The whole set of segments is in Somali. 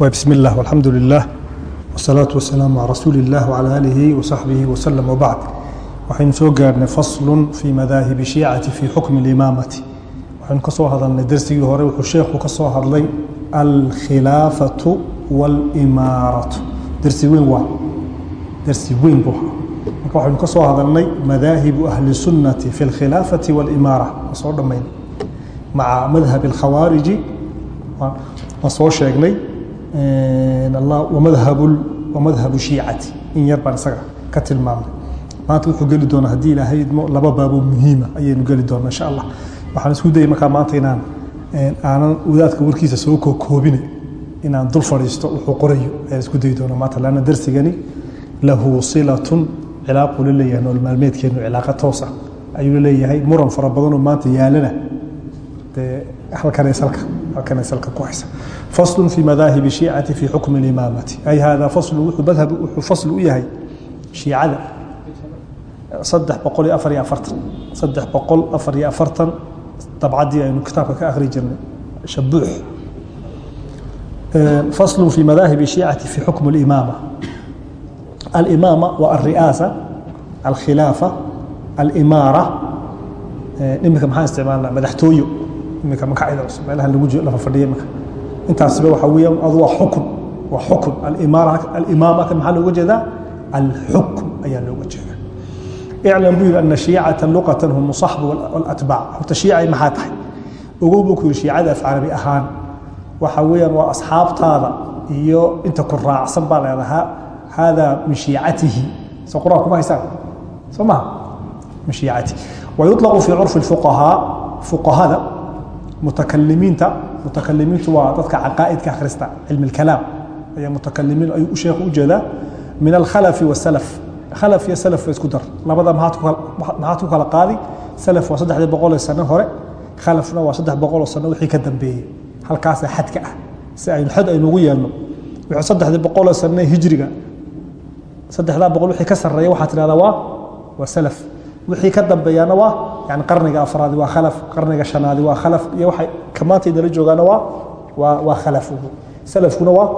بسم الله والحمد لله والصلاة والسلام على رسول الله وعلى آله وصحبه وسلم وبعد waxaynu soo gaarnay faslun fii madaahibi shiicati fii xukmi اlimaamati waxaynu ka soo hadalnay dersigii hore wuxuu sheekhu ka soo hadlay alkhilaafatu wاlimaaratu dersi weyn waa dersi weyn buu ahaa marka waxaynu ka soo hadalnay madaahibu ahli sunnati fi اlkhilaafati wاlimaara madhab shiicati in yar baan isaga ka tilmaamnay. Maanta wuxuu geli doonaa haddii ilaahay laba baaboo muhiima ayaynu geli doonaa insha allah waxaan isku dayay markaa maanta inaan aanan wadaadka warkiisa soo koobine inaan dul fadhiisto wuxuu qorayo ayaan isku dayi doonaa maanta laanna darsigani lahu silatun cilaaquu la leeyahay nool maalmeedkeenu cilaaqa toosa. Ayuu la leeyahay muran fara badanoo maanta yaalana. Dee faslu fi madaahibi shiicati fi xukmi اlimaamati ay hada faslu wuxuu fasl u yahay shiicada. Saddex boqol iyo afar iyo afartan. Saddex boqol afar iyo afartan. Dabcaddii aynu kitaabka ka akhri jirnay. Shabuux faslu fi madaahibi shiicati fi xukm اlimaama alimaama waa alri'aasa alkhilaafa alimaara. Iminka maxaan isticmaalnaa? Madaxtooyo iminka magacayda cusub meelaha lagu lafa fadhiya iminka. Intaasiba waxa weeyaan adu waa xukun waa xukun. Alimaama kan maxaa looga jeedaa? Alxukm ayaa looga jeedaa. Iclam buu yihi ana shiicata luqatan hum saxbu walatbaac horta shiicay maxaa tahay? Ogow buu ku yihi shiicada af carabi ahaan waxa weeyaan waa asxaabtaada iyo inta ku raacsan baa leedahaa hada min shiicatihi. Soo quraan kuma haysaan? Soo maha min shiicatihi. Wayuطlaqu fi curfi fuqahaa fuqahada mutakalimiinta. Mutakalimiintu waa dadka caqaa'idka akhrista cilmi اlkalaam ayaa mutakalimiin ayuu sheekhu u jeedaa min alkhalafi wasalaf khalaf iyo salaf ba isku dar. Labada maxaad ku kala qaadi. Salaf waa saddexdii boqol ee sano hore. Khalafna waa saddex boqol oo sano wixii ka dambeeyey. Halkaasa xadka ah. Si aynu xad aynugu yeelno wixii saddexdii boqol oo sano hijriga saddexdaa boqol wixii ka sarreeya waxaa tidhahdaa waa waa salaf wixii ka dambeeyana waa yani qarniga afraadi waa khalaf qarniga shanaadi waa khalaf iyo waxay kamaanta inala joogaana waa waa waa khalaf salafkuna waa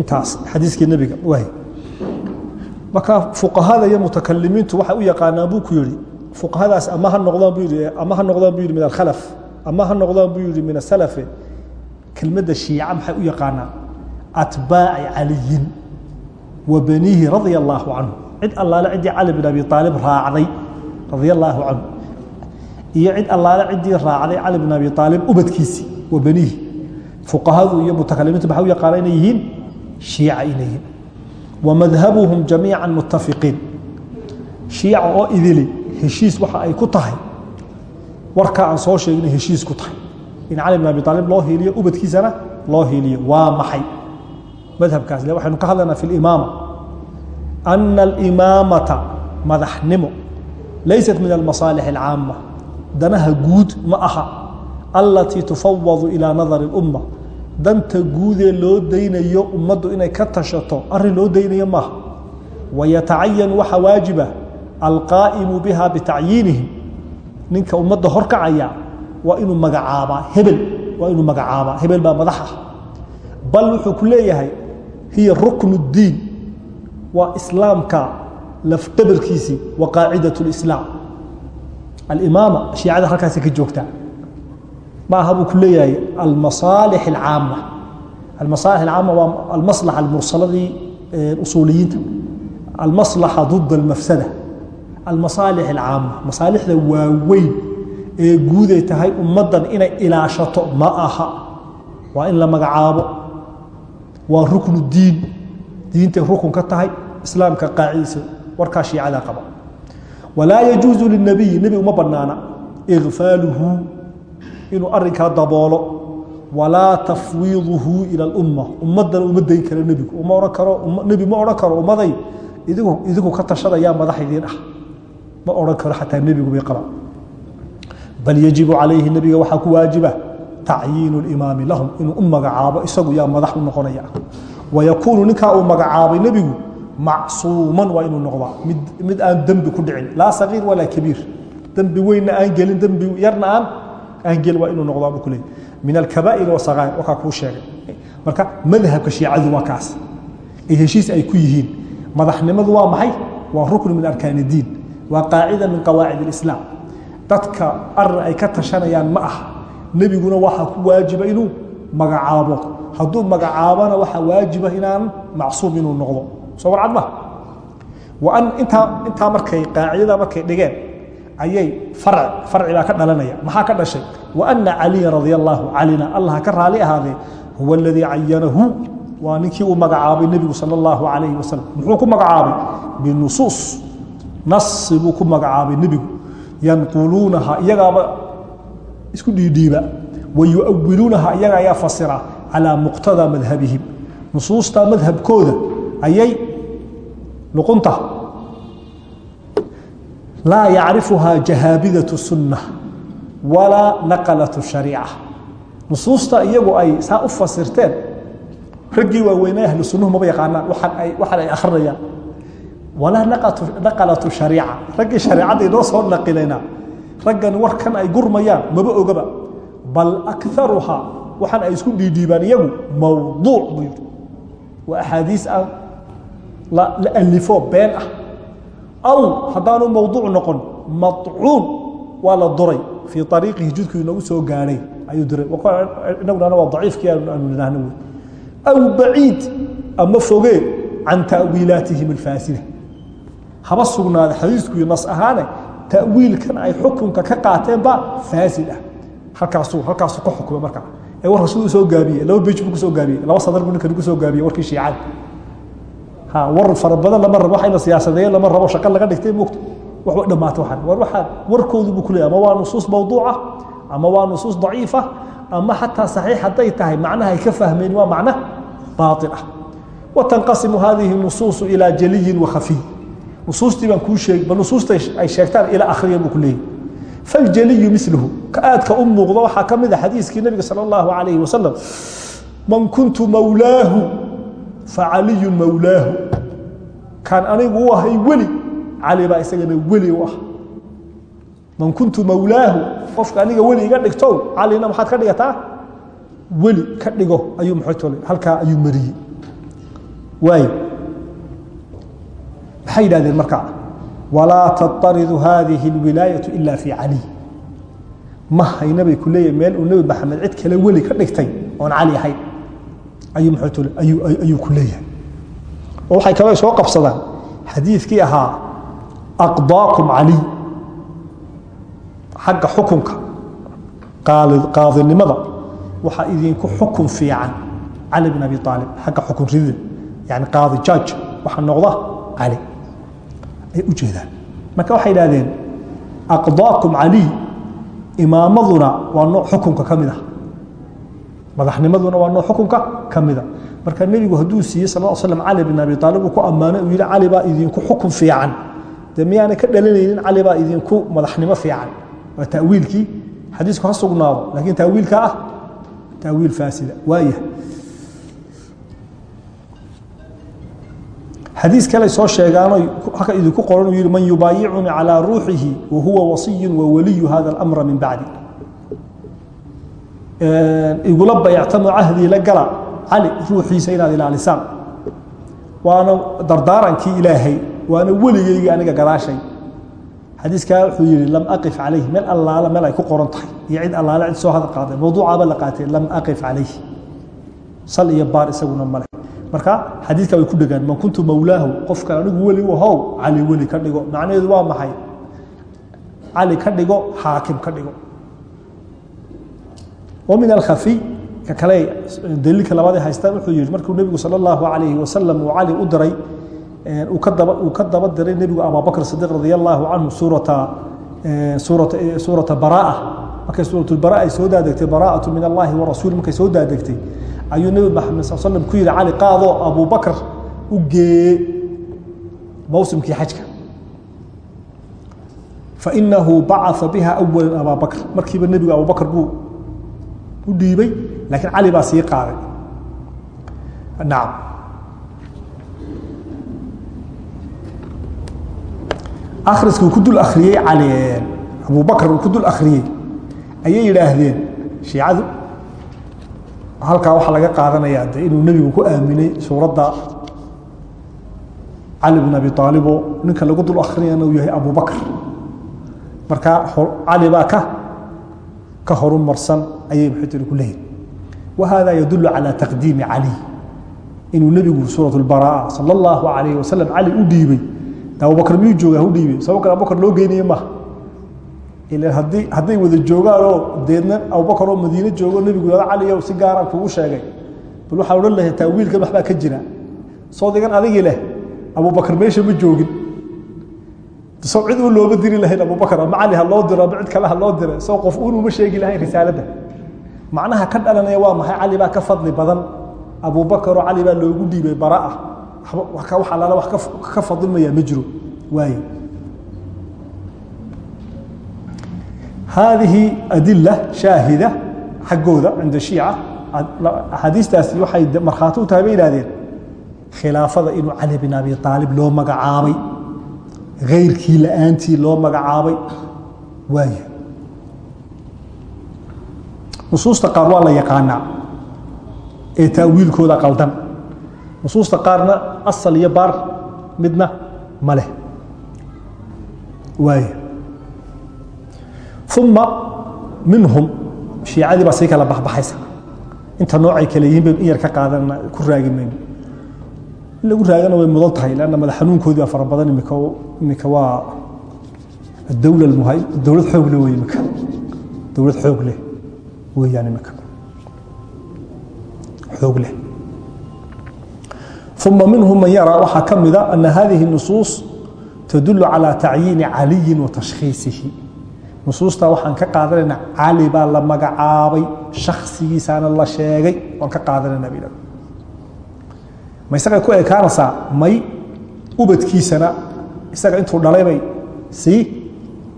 intaas xadiiskii nebiga waay marka fuqahada iyo mutakalimiintu waxay u yaqaanaan buu ku yihi fuqahadaas ama ha noqdaan buu yihi ama ha noqdaan buu yihi min alkhalaf ama ha noqdaan buu yihi min asalafe kelmadda shiica maxay u yaqaanaan? Atbaaci caliyin wa baniihi radia allaahu canhu cid allaale ciddii cali bin abi aalib raacday radia allaahu canhu. Iyo cid allaale ciddii raacday cali bin abi aalib ubadkiisii wa baniihi. Fuqahadu iyo mutakalimiintu maxay u yaqaanaan inay yihiin? Shiica inay yihiin. Wamadhabuhum jamiica mutafiqiin shiica oo idili heshiis waxa ay ku tahay. Warkaa aan soo sheeginay heshiis ku tahay. In cali bin abi aalib loo hiiliyo ubadkiisana loo hiiliyo waa maxay? Madhabkaas le waxaynu ka hadlaynaa fi limaama ana alimaamata madaxnimo laysat min almasaalix alcaama danaha guud ma aha alatii tufawadu ilaa nadari اlumma danta guudee loo daynayo ummaddu inay ka tashato arrin loo daynayo maaha wayatacayan waxa waajiba alqaa'imu biha bitacyiinihim ninka ummadda horkacaya waa inuu magacaabaa hebel waa inuu magacaabaa hebel baa madax ah bal wuxuu ku leeyahay hiya ruknu اddiin waa islaamka lafdabarkiisii wa qaacidaة اlislaam alimaama shiicada halkaasi ka joogtaa maaha buu ku leeyahay almasaalix alcaama almasaalix alcaama waa almaslaxa almursaladii usuuliyiinta. Almaslaxa dida almafsada. Almasaalix alcaama masaalixda waaweyn ee guuday tahay ummaddan inay ilaashato ma aha. Waa in la magacaabo. Waa ruknu diin. Diintay rukun ka tahay islaamka qaacidiisa warkaa shiicada qaba. Walaa yajuusu linabiyi nebi uma banaana ikfaaluhu inuu arinkaa daboolo. Walaa tafwiiduhu ila اlumma ummadana uma dayn karo nebigu. Uma ohan karo nebi ma odhan karo ummaday. Idinku ka tashadayaa madax idiin ah. Ma odhan karo xataa nebigu bay qabaan bal yajibu calayhi nebiga waxaa ku waajiba tacyiinu اlimaami lahum inuu u magacaabo isagu yaa madax u noqonaya. Wayakuunu ninkaa uu magacaabay nebigu macsuuman waa inuu noqdaa. Mid aan dembi ku dhicin. Laa sagiir walaa kabiir. Dembi weynna aan gelin dembi yarna aan aan gelin waa inuu noqdaa buu ku leeyay min alkabaa'ir wasaqaa'ir wakaa kuu sheegay. Marka madhabka shiicadu waa kaas. Ee heshiis ay ku yihiin. Madaxnimadu waa maxay? Waa rukn min arkaan اdiin waa qaacida min qawaacid اlislaam dadka arrin ay ka tashanayaan ma ah nebiguna waxaa ku waajiba inuu magacaabo. Hadduu magacaabona waxaa waajiba inaan macsuum inuu noqdo soo warcad ma waan intaa intaa markay qaacidada markay dhigeen ayay farci farci baa ka dhalanaya. Maxaa ka dhashay? Wa ana caliya radia allaahu calina allah ka raali ahaadee huwa aladii cayanahu waa ninkii uu magacaabay nebigu sal allahu calayhi wasalam muxuu ku magacaabay? Binusuus. Nasi buu ku magacaabay nebigu. Yanquluunaha iyagaaba isku dhiidhiiba wa yuawiluunaha iyaga ayaa fasira calaa muqtadaa madhabihim. Nusuusta madhabkooda ayay luqunta laa yacrifuhaa jahaabidatu sunna walaa naqalatu shariica nusuusta iyagu ay saa u fasirteen raggii waaweynee ahlu sunnuhu maba yaqaanaan waxaan ay akhrinayaan. Walaa naqalatu shariica raggii shareecadda inoo soo naqilayna raggan warkan ay gurmayaan maba ogaba. Bal akaruhaa waxaan ay isku dhiidhiibaan iyagu mawduuc buu yidhi. Waa axaadiis aan la alifo been ah. Aw haddaanu mawduuc noqon maطcuun waa la duray. Fii ariiqihi jidku inagu soo gaadhay ayuu diray inaguna waa daciifkii aanu nidhaahno wey aw baciid ama fogee can ta'wiilaatihim alfaasida. Haba sugnaada xadiisku iyo nas ahaane ta'wiilkan ay xukunka ka qaateen baa faasid ah. Halkaasuu halkaasuu ka xukmay markaa. Ee war rasuul soo gaabiye laba bej buu ku soo gaabiyey laba sadar buu ninkan ku soo gaabiyey warkii shiicada war fara badan lama rabo waxayna siyaasadeeyeen lama rabo shaqo laga dhigtay moogta wax way dhammaatay waxaan. War waxaa warkoodu buu ku leeyahay ama waa nusuus mawduuca ama waa nusuus daciifa ama xataa saxiix hadday tahay macnaha ay ka fahmeen waa macna baatil ah. Watanqasimu hadihi nusuusu ilaa jaliyin wa khafiy. Nusuustii baan kuu sheeg bal nusuusta ay sheegtaan ila akhriya buu ku leeyahy faljaliyu miluhu ka aadka u muuqda waxaa ka mid a xadiiskii nabiga sal allahu alayhi wasalam man kuntu mawlaahu facaliyun mawlaahu. Kaan anigu u ahay weli cali baa isagana weli u ah. Man kuntu mawlaahu qofka aniga weli iga dhigto calina maxaad ka dhigataa? Weli ka dhigo ayuu maxootole halkaa ayuu mariyey. Waay. Maxay yidhahdeen markaa walaa taطaridu hadihi اlwilaayatu ila fi cali ma hayna bay ku leeyahin meel uu nebi maxamed cid kale weli ka dhigtay oon cali ahayn ayuu ku leeyahay. Oo waxay kaloo soo qabsadaan xadiidkii ahaa aqdaakum caliy xagga xukunka qaadinimada. Waxaa idinku xukun fiican cali bin abi aalib xagga xukun ridida yani qaadi jaaj waxaa noqda cali ay u jeedaan. Marka waxay idhahdeen aqdaakum caliy imaamaduna waa nooc xukunka ka ah madaxnimaduna waa nooc xukunka ka mida. Marka nebigu hadduu siiyey sal slam cali bin abi aalib uu ku ammaanay uu yihi cali baa idinku xukun fiican. Dee miyaanay ka dhalanaynin cali baa idinku madaxnimo fiican. Waa tawiilkii xadiisku ha sugnaado laakiin tawiilka ah tawiil faasida waaya xadiis kale soo sheegaano halka idinku qoran uu yihi man yubaayicunii calىa ruuxihi wa huwa wasiyu wa waliyu hada اlamra min bacdi igula bayactamo cahdii la gala. Cali ruuxiisa inaad ilaalisaan. Waana dardaarankii ilaahay waana weligeyga aniga gadaashay xadiiskaa wuxuu yihi lam aqif calayh meel allaala meel ay ku qoran tahay. Iyo cid allaale cid soo hadal qaaday mawduucaaba la qaatay lam aqif calayh sal iyo baar isaguna male marka xadiidka way ku dhegaan man kuntu mawlaahu. Qofka anigu weli u how cali weli ka dhigo. Macnaheedu waa maxay? Cali ka dhigo xaakim ka dhigo min alkhafiy ka kale daliilka labaad haystaan wuxuu yihi markuu nebigu sal allahu alayhi wasalam uu cali u diray uu ka daba diray nebigu abubakr sidiq radi allahu canhu suurata suurata baraa markay suuratulbaraa ay soo daadegtay baraa'atu min allahi wa rasuuli markay soo daadegtay ayuu nebi maxamed sal slam ku yihi cali qaadoo abubakr u geeye mawsimkii xajka. Fainahu bacaa biha awala abaa bakr markiiba nebigu abubakr buu u dhiibay laakiin cali baa sii qaaday. Nacam akhriska ku dul akhriyey cali abubakr uu ku dul akhriyey. Ayay yidhaahdeen shiicadu halkaa waxaa laga qaadanayaa de inuu nebigu ku aaminay suuradda cali bn abi aalibo ninka lagu dul akrinayana uu yahay abubakr marka cali baa ka ka horumarsan ayay muxuu ku leeyihin wahada yadulu calى taqdiimi cali inuu nebigu suuraة اbaraa'a salى اllahu alayh wasalam cali u dhiibay abubakr miyuu jooga hu dhiibay sababkan abubakr loo geynaye maha ilan haddii hadday wada joogaanoo deedna abubakar oo madiine joogo nebigu yihahdo cali ow si gaaraan kugu sheegay bal waxaa odhan lahay taawiilkan waxbaa ka jira soo digan adigii leh abubakr meesha ma joogin soo cid uu looma diri lahayn abubakar ama cali ha loo diro ama cid kale ha loo dira soo qof uun uma sheegi lahayn risaaladda macnaha ka dhalanaya waa maxay? Cali baa ka fadli badan. Abubakaroo cali baa loogu dhiibay baraa wax alaala wax ka fadilmaya ma jiro. Waaye. Haadihi adila shaahida xaggooda cinda shiica. Axaadiistaasi waxay markhaati u tahay bay ihahdeen khilaafada inuu cali bin abi aalib loo magacaabay. Keyrkii la'aantii loo magacaabay. Waaya nusuusta qaar waa la yaqaanaa. Ee taawiilkooda qaldan. Nusuusta qaarna asal iyo baar midna ma leh. Waaya uma minhum shiicadii baa sii kala baxbaxaysa. Inta noocay kale yihiin baynu in yar ka qaadanna ku raagi mayno in lagu raagana way mudan tahay lanna madax xanuunkoodii baa fara badan imika imika waa adowla muha dowlad xoog leh wey imika. Dowlad xoog leh weeyaan imika xoog leh uma minhum man yara waxaa ka mida ana hadihi nusuus tadulu calى tacyiini caliyi wa tashkhiisihi waxaan ka qaadanayna cali baa la magacaabay shaksigiisaana la sheegay waan ka qaadanayna bil ma isagay ku ekaanaysaa may ubadkiisana isaga intuu dhalay bay sii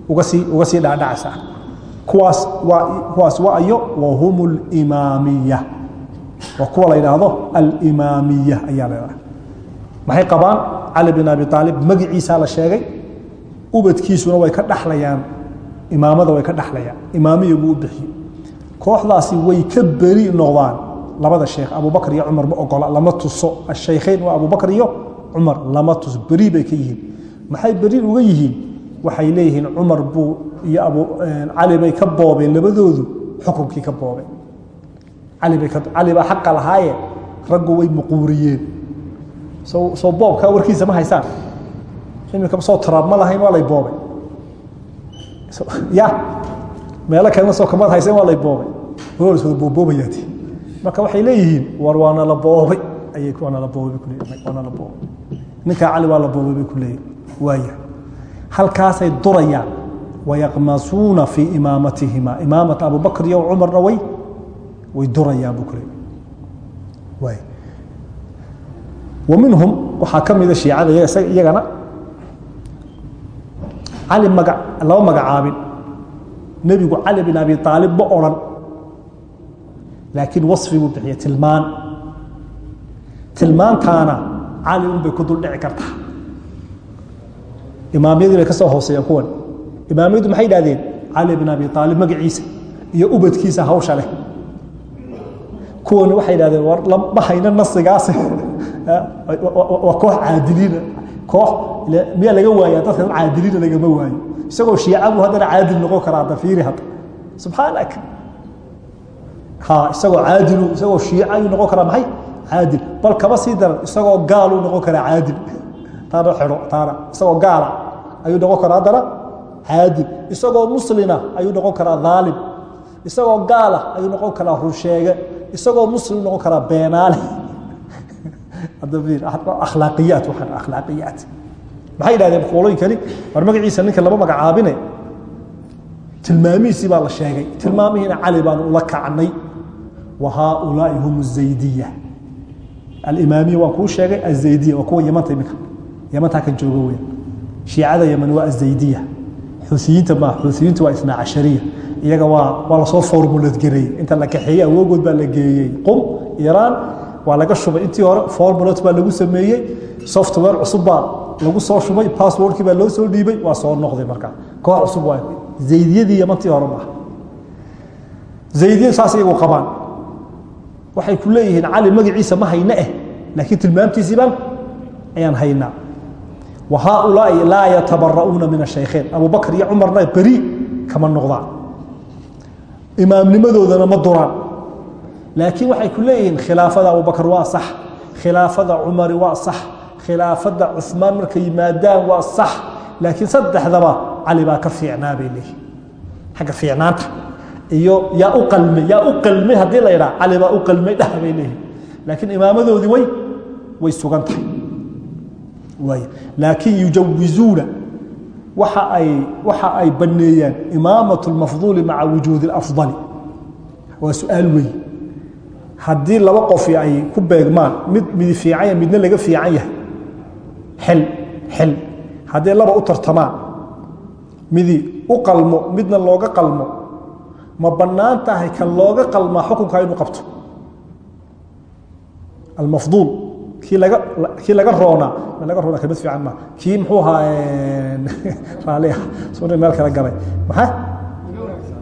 uga sii uga sii dhaadhacaysaa kuwaas waa kuwaas waa ayo wahum اlimaamiya waa kuwa la yidhaahdo alimaamiya ayaa la ydhaha maxay qabaan? Cali bin abi aalib magiciisaa la sheegay. Ubadkiisuna way ka dhaxlayaan. Imaamada way ka dhaxlayaan. Imaamiya buu u bixiyey kooxdaasi way ka beri noqdaan. Labada sheekh abubakr iyo cumar ma ogola lama tuso. Ashaykhayn waa abubakr iyo cumar lama tuso beri bay ka yihiin. Maxay beri uga yihiin waxay leeyihiin cumar buu iyo cali bay ka boobeen labadoodu xukunkii ka boobeen. Cali baa xaqa lahaaye raggu way muquuriyeen. Soo boobkaa warkiisa ma haysaan. Imika soo taraab ma lahayn waa lay boobay ya meelo kalena soo kamad haysan waa lay boobay wada booboobayaati marka waxay leeyihiin war waana la boobay. Ayay waana la boobay bay kuleeyihin waana la boobay. Ninkaa cali waa la boobay bay ku leeyihiin waaya halkaasay durayaan wayaqmasuuna fii imaamatihima imaamata abubakr iyo cumarna way way durayaan buu ku leeyahy waay wa minhum waxaa ka mida shiicada iyagana cali maga lama magacaabin. Nebigu cali bin abi aalib ma odhan laakiin wasfi buu bixiya tilmaan. Tilmaantaana cali un bay ku dul dhici kartaa imaamyadii bay ka soo hooseeyeen kuwan. Imaamyadu maxay idhahdeen cali bin abi aalib magaciisa iyo ubadkiisa hawsha leh. Kuwani waxay idhahdeen war ma hayno nasigaasi waa koox caadiliina koox miyaa laga waaya dadka dad caadiliina lagama waayo. Isagoo shiica buu haddana caadil noqon karaa hadda fiiri hadda. Subxaanak ha isagoo caadilu isagoo shiica ayuu noqon karaa. Maxay? Caadil. Bal kaba sii daran isagoo gaaluu noqon karaa caadil taana xidho taana. Isagoo gaala ayuu noqon karaa haddana caadil isagoo muslina ayuu noqon karaa dhaalim isagoo gaala ayuu noqon karaa runsheege isagoo muslim noqon karaa beenaale. Akhlaaqiyaat waxaan akhlaaqiyaat maxay yidhahdeen qolooyinkani war magaciisa ninka lama magacaabine. Tilmaamihiisii baa la sheegay. Tilmaamihiina cali baanu ula kacnay. Wa haaulaai hum zaydiya. Alimaamiya waan kuu sheegay azaydiya waa kuwa yamanta iminka yamantaa kan jooga weya shiicada yaman waa azaydiya. Xuusiyiinta ma xuusiyiintu waa isnaa cashariya. Iyaga waa waa la soo formuladgareeyey inta la kaxeeyey awoogood baa la geeyey. Qum iraan waa laga shubay. Intii hore formulat baa lagu sameeyey. Software cusub baa lagu soo shubay. Passwordkii baa loo soo dhiibay. Waa soo noqday markaa koox cusub waa zaydiyadii yamantii hore zaydiyadu saas iyagu qabaan. Waxay ku leeyihiin cali magaciisa ma hayne eh. Laakiin tilmaamtiisiibaan ayaan haynaa haaulaai laa yatabara'uuna min ashaykheyn abubakr iyo cumarna beri kama noqdaan imaamnimadoodana ma duraan laakiin waxay ku leeyihiin khilaafada abubakr waa sax khilaafada cumari waa sax khilaafada cumaan markay yimaadaan waa sax laakiin saddexdaba cali baa ka fiicnaa bay leeyihiin xagga fiicnaanta iyo yaa u qalmay yaa u qalmay haddii la yidhaha cali baa u qalmay dhah bay laakiin imaamadoodii way way sugan tahay laakiin yujawizuuna waxa ay waxa ay baneeyaan imaamaة اlmafضuuli maca wujuudi اlafضali waa su-aal weyn haddii laba qofi ay ku beegmaan mid midi fiican yahay midna laga fiican yahay xil xil haddii laba u tartamaan midi u qalmo midna looga qalmo ma bannaan tahay kan looga qalmaa xukunka inuu qabto almafduul kii laga kii laga roonaa kelmad fiican ma. Kii muxuu ahaa raaliah suna meel kala galay. Maxaa?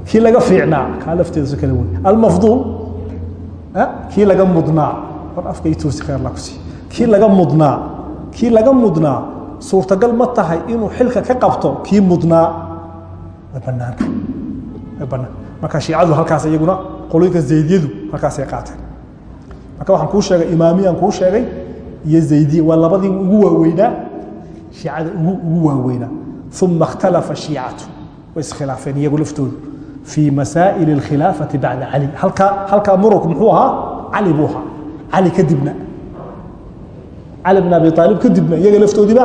Kii laga fiicnaa. Kaa lafteeda si kale wey almafduul. Kii laga mudnaa. War afka itoosi khayr laa ku sii. Kii laga mudnaa. Kii laga mudnaa. Suurtagal ma tahay inuu xilka ka qabto kii mudnaa. Way banaanta way banaan marka shiicadu halkaas iyaguna qoloyinka zaydiyadu halkaasay qaateen. Marka waxaan kuu sheegay imaamiyaan kuu sheegay iyo zaydiya waa labadii ugu waaweynaa shiicada ugu waaweynaa uma ikhtalafa shiicatu way iskhilaafeen iyagu laftoodu. Fii masaa'il اlkhilaafati bacda cali halkaa murugku muxuu ahaa? Cali buu ahaa. Cali kadibna. Cali bn abi aalib kadibna iyaga laftoodiiba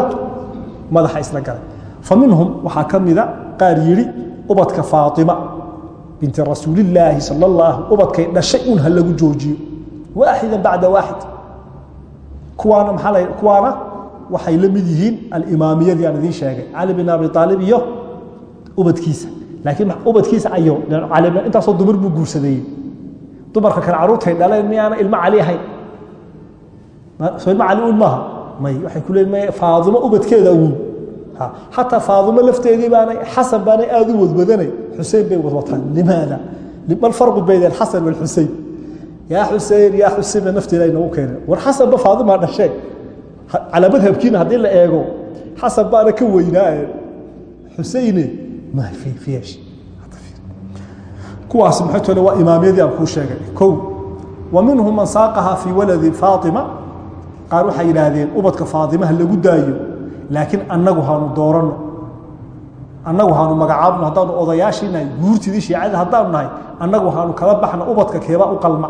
madaxa isla galay. Fa minhum waxaa ka mida qaar yidhi ubadka faatima binti rasuulillaahi sal اllah ubadkay dhashay un ha lagu joojiyo. Waaxida bacda waaxid kuwaana maxaa la kuwaana waxay la mid yihiin alimaamiyadii aan idiin sheegay. Cali bin abi aalib iyo ubadkiisa. Laakiin ubadkiisa ayo cali intaasoo dumar buu guursadeeyey. Dumarka kale caruurtay dhaleen miyaana ilmo cali ahayn soo ilmo cali un maaha? May. Waxay ku leeyiin may faadimo ubadkeeda uun. Xataa faadimo lafteedii baanay xasan baanay aada u wadwadanay xusein bay wadwataan limaada? Mal farqu bayna alxasan walxusein yaa xusein yaa xusein ba nafteeda ay noogu keeneen war xasanba faadimaa dhashee calaa madhabkiina haddii la eego xasan baana ka weynaaye. Xuseyne ma fiyeesh kuwaas maxay tole waa imaamyadii aan kuu sheegay. Kow wa minhum man saaqahaa fii waladi faatima qaar waxay yidhaahdeen ubadka faatimaha lagu daayo laakiin annagu haanu dooranno annagu haanu magacaabno haddaanu odayaashii nahay guurtidii shiicadii haddaanu nahay annagu haanu kala baxna ubadka keebaa u qalma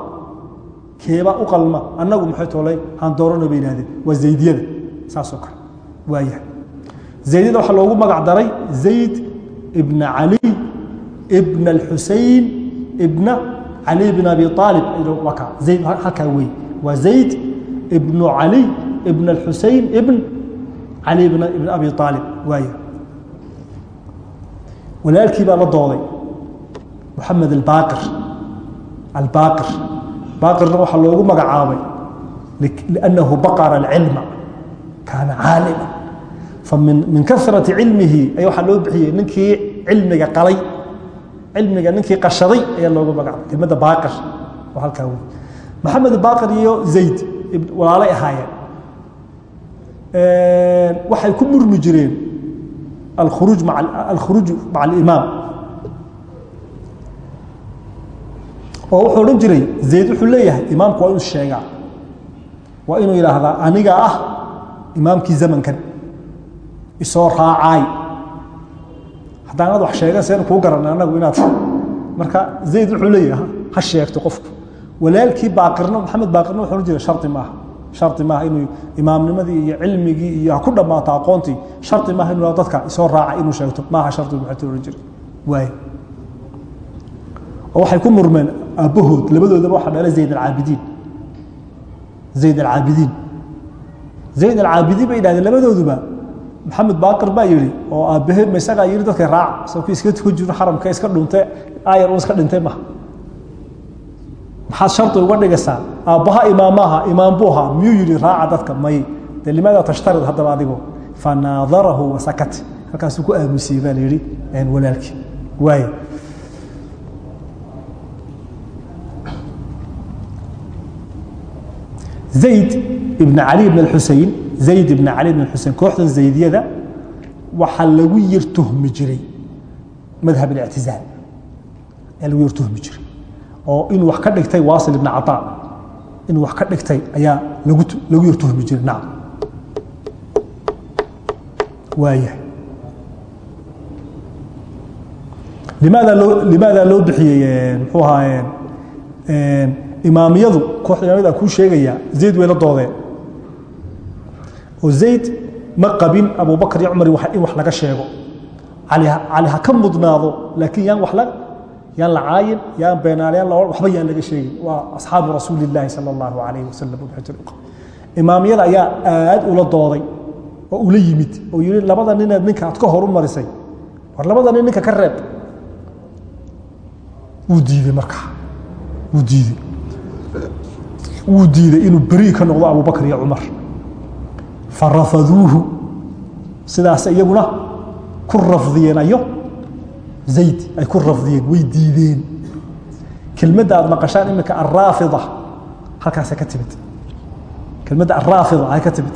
keebaa u qalma annagu maxay tolay haan dooranno bay yidhahdeen waa zaydiyada. Saasoo kale. Waayahay. Zaydiyada waxaa loogu magac daray zayd ibna cali ibna alxusein ibna cali bn abi aalib zayd halkaa wey waa zayd ibnu cali ibn alxusein ibn cali ibn abi aalib waaya walaalkii baa la dooday moxamed albaaqir baaqirna waxaa loogu magacaabay liannahu baqara alcilma kaana caalima. Famin min kasrati cilmihi ayaa waxaa loo bixiyey ninkii cilmiga qalay cilmiga ninkii qashaday ayaa loogu magacaabay kelmadda baaqir oo halkaa wey maxamed baaqir iyo zayd walaalay ahaayeen. Waxay ku murmi jireen alkhuruuj maca alimaam oo wuxuu odhan jiray zayd wuxuu leeyahay imaamku waa inuu sheegaa. Waa inuu yidhaahdaa aniga ah imaamkii zamankan isoo raacaay haddaan ad wax sheegan seen kuu garanay anagu inaad marka zayd wuxuu leeyahay ha sheegto qofku. Walaalkii baaqirna maxamed baaqirna wuxuu odhan jiray shardi maaha shardi maaha inuu imaamnimadii iyo cilmigii iyo ha ku dhammaato aqoontii shardi maaha inuu dadka isoo raaca inuu sheegto. Maaha shardi maxay odhan jiray. Waay oo waxay ku murmeen aabbahood labadoodaba waxaa dhalay zayd alcaabidiin. Zayd alcaabidiin. Zayd alcaabidiin bay yidhahdeen labadooduba. Maxamed baaqir baa yidhi oo aabbahe ma yidhi dadka raaca isagoo iska tukan xaramka iska dhuntay aayar uu iska dhintay maha. Maxaad shardi uga dhigaysaa aabbaha imaamaha imaam buu ahaa miyuu yidhi raaca dadka may de limaada tashtarid haddaba adigo fanaadarahu wasakat halkaasuu ku aamusiyey baa la yidhi walaalkii. Waaya zayd ibn cali ibn xusein zayd ibn cali ibn xusein kooxdan zaydiyada waxaa lagu yar tuhmi jiray madhab اlictizaal ayaa lagu yar tuhmi jiray. Oo inuu wax ka dhigtay waasil ibn caطaa inuu wax ka dhigtay ayaa lagu yar tuhmi jiray. Nacam waayahay limaada loo limaada loo bixiyey muxuu ahaa imaamiyadu kooxda imaamiyada kuu sheegaya zayd way la doodeen oo zayd ma qabin abubakar iyo cumar in wax laga sheego. Cali ha ka mudnaado laakiin yaan wax la yaan la caayin yaan beenaalayaan la waxba yaan laga sheegin. Waa asxaabu rasuuli sala allahu calayhi wasalam imaamiyada ayaa aad ula dooday oo ula yimid oo yihi labada ninaad ninka aad ka horu marisay war labada nin ninka ka reeb. Wuu diidey markaa. Wuu diidey wuu diiday inuu beri ka noqdo abubakr iyo cumar farafaduuhu sidaas iyaguna ku rafdiyeen ayo zayd ay ku rafdiyeen way diideen. Kelmadda maqashaan iminka araafida halkaasay ka timid. Kelmadda araafida ay ka timid.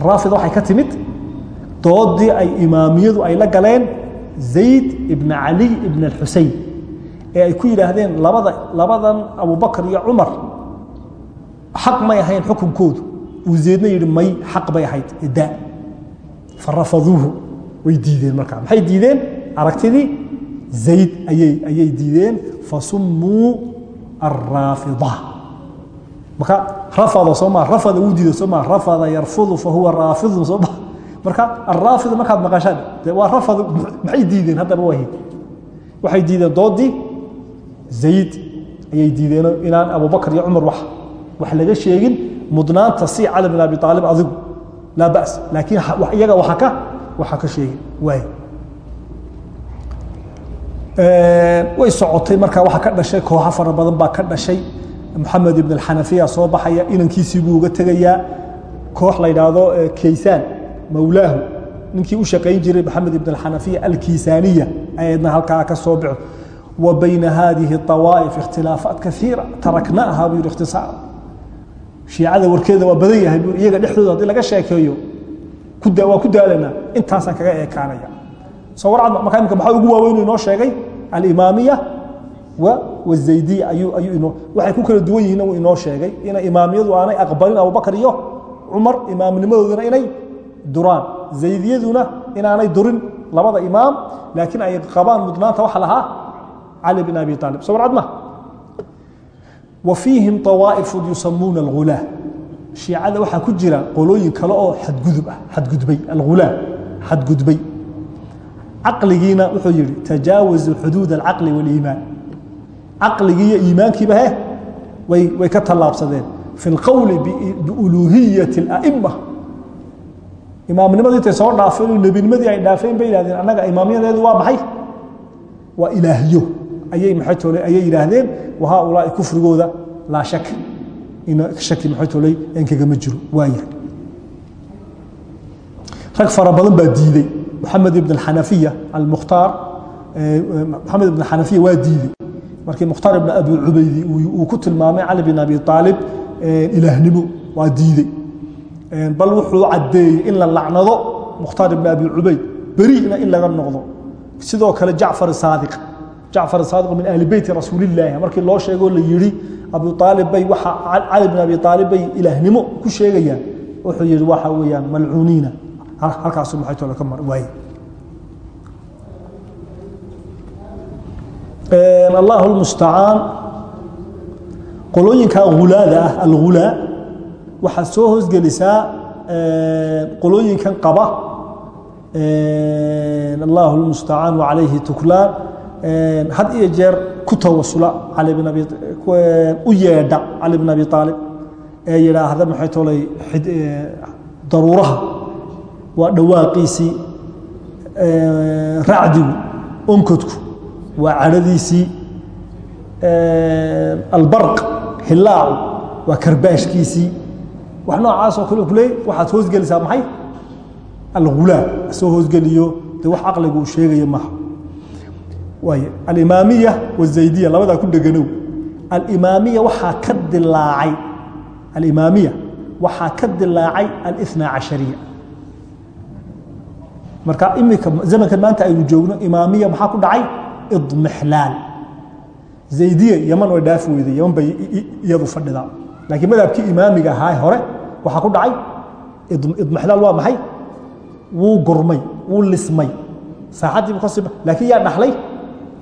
Araafida waxay ka timid doodii ay imaamiyadu ay la galeen zayd ibn cali ibn alxusein ee ay ku yidhaahdeen labada labadan abubakr iyo cumar xaq may ahayn xukunkoodu. Uu zeedna yihi may xaq bay ahayd. Daa. Farafaduuhu way diideen markaa. Maxay diideen? Aragtidii? Zayd ayay diideen. Fasumuu araafida marka rafada soo maa rafada wuu diiday soo maa rafada yarfudu fahuwa raafidun soo maa marka araafid markaad maqashaan waa rafad maxay diideen haddaba wahi waxay diideen doodii zayd ayay diideen inaan abubakr iyo cumar wax wax laga sheegin mudnaanta si cali bin abi aalib adigu. Laa bas laakiin iyaga waa ka waxa ka sheegin. Waay way socotay markaa waxa ka dhashay kooxo fara badan baa ka dhashay. Moxamed ibn alxanafiya soo baxaya inankiisii buu uga tegayaa. Koox la yidhaahdo kaysaan mawlaahu. Ninkii u shaqayn jiray maxamed ibn alxanafiya alkiisaaniya ayadna halkaa ka soo baxo wa bayna hadihi awaa'if ikhtilaafaat kaiira taraknaaha buu yihi ikhtisaar shiicada warkeeda waa badan yahay buu iyaga dhexdooda haddii laga sheekeeyo waa ku daalanaa intaasaan kaga eekaanaya. Soo warcad markaa imika maxaa ugu waaweyn inoo sheegay? Alimaamiya wazaydiya ayuu ayuu waxay ku kala duwan yihiin inoo sheegay. Ina imaamiyadu aanay aqbalin abubakar iyo cumar imaamnimadooduna inay duraan. Zaydiyaduna inaanay durin labada imaam laakiin ay qabaan mudnaanta waxa lahaa cali bin abi aalib soo warcad ma wa fiihim awaa'ifu yusamuuna algulaa shiicada waxaa ku jira qolooyin kale oo xadgudub ah xadgudbay algulaa xadgudbay caqligiina wuxuu yihi tajaawazu xuduud alcaqli wاliimaan caqligii iyo iimaankiiba he way way ka tallaabsadeen fi اlqowli biuluuhiyati اla'ima imaamnimadii intay soo dhaafeen oo nebinimadii ay dhaafeen bay yihahdeen annaga imaamyadeedu waa maxay waa ilaahiyo ayay maxay tole ayay yidhaahdeen wa haaulaai kufrigooda laa shak shaki maxay toley enkagama jiro. Waayahay rag fara badan baa diiday. Maxamed ibn alxanafiya almukhtaar maxamed ibn xanafiya waa diiday. Markii mukhtaar ibn abi cubaydi uu ku tilmaamay cali bin abi aalib ilaahnimo waa diiday. Bal wuxuu caddeeyey in la lacnado mukhtaar ibn abi cubayd beri'na in laga noqdo. Sidoo kale jacfar saadiq jacfar saadiq min ahli beyti rasuulillaahi markii loo sheegoo la yidhi abu aalib bay waxa cali bin abi aalib bay ilaahnimo ku sheegayaan. Wuxuu yihi waxa weeyaan malcuuniina halkaasu maxay tole ka mar waaye. Allahu lmustacaan qolooyinka hulaada ah alghulaa waxaad soo hoosgelisaa qolooyinkan qaba allahu lmustacaan wacalayhi tuklaan had iyo jeer ku tawasula u yeedha cali bin abi aalib ee yidhaahda maxay tolay daruuraha waa dhawaaqiisii racdigu onkodku waa cadhadiisii albarq hilaacu waa karbaashkiisii wax noocaasoo kale kuleey waxaad hoosgelisaa maxay? Algulaa soo hoosgeliyo dee wax caqligu uu sheegayo maha waay alimaamiya wazaydiya labadaa ku dheganow alimaamiya waxaa ka dilaacay alimaamiya waxaa ka dilaacay alina cashariya marka imika zamankan maanta aynu joogno imaamiya maxaa ku dhacay idmixlaal. Zaydiya yaman way dhaafi weyday yaman bay iyadu fadhidaa laakiin madhabkii imaamiga ahaa hore waxaa ku dhacay idmixlaal waa maxay? Wuu gurmay wuu lismay. Sib laakiin yaa dhaxlay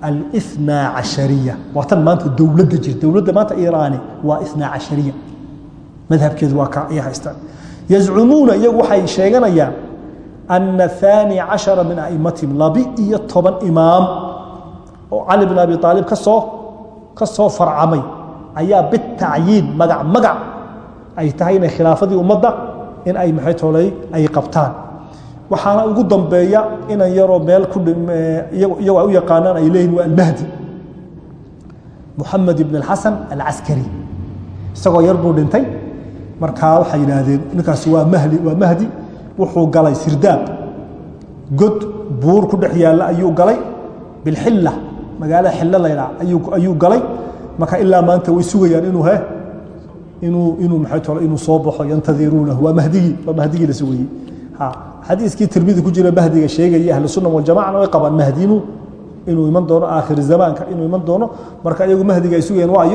alina cashariya waa tan maanta dowladda jirta dowladda maanta iraani waa ina cashariya madhabkeedu waa ka ay haystaan yazcumuuna iyagu waxay sheeganayaan ana aani cashara min aimatihim labi iyo toban imaam oo cali bin abi aalib ka soo ka soo farcamay ayaa bitacyiin magac magac ay tahay inay khilaafadii ummadda in ay maxay toolay ay qabtaan waxaana ugu dambeeya inan yaroo meel iyagoo ay u yaqaanaan ay leeyihiin waa almahdi. Muxamed ibn alxasan alcaskari isagoo yar buu dhintay. Markaa waxay yidhaahdeen ninkaasi waa mahdi waa mahdi. Wuxuu galay sirdaab god buur ku dhex yaalla ayuu galay. Bilxilla magaalada xillo laydhaa ayuu galay. Marka ilaa maanta way sugayaan inuu he inuu inuu tolo inuu soo baxo yantadiruunahu. Waa mahdigii waa mahdigii la sugayey xadiiskii tirmidi ku jira mahdiga sheegaya ahlu sunna waljamacana way qabaan mahdi inuu iman doono aakhir zamaanka inuu iman doono. Marka iyagu mahdiga ay sugayaan waa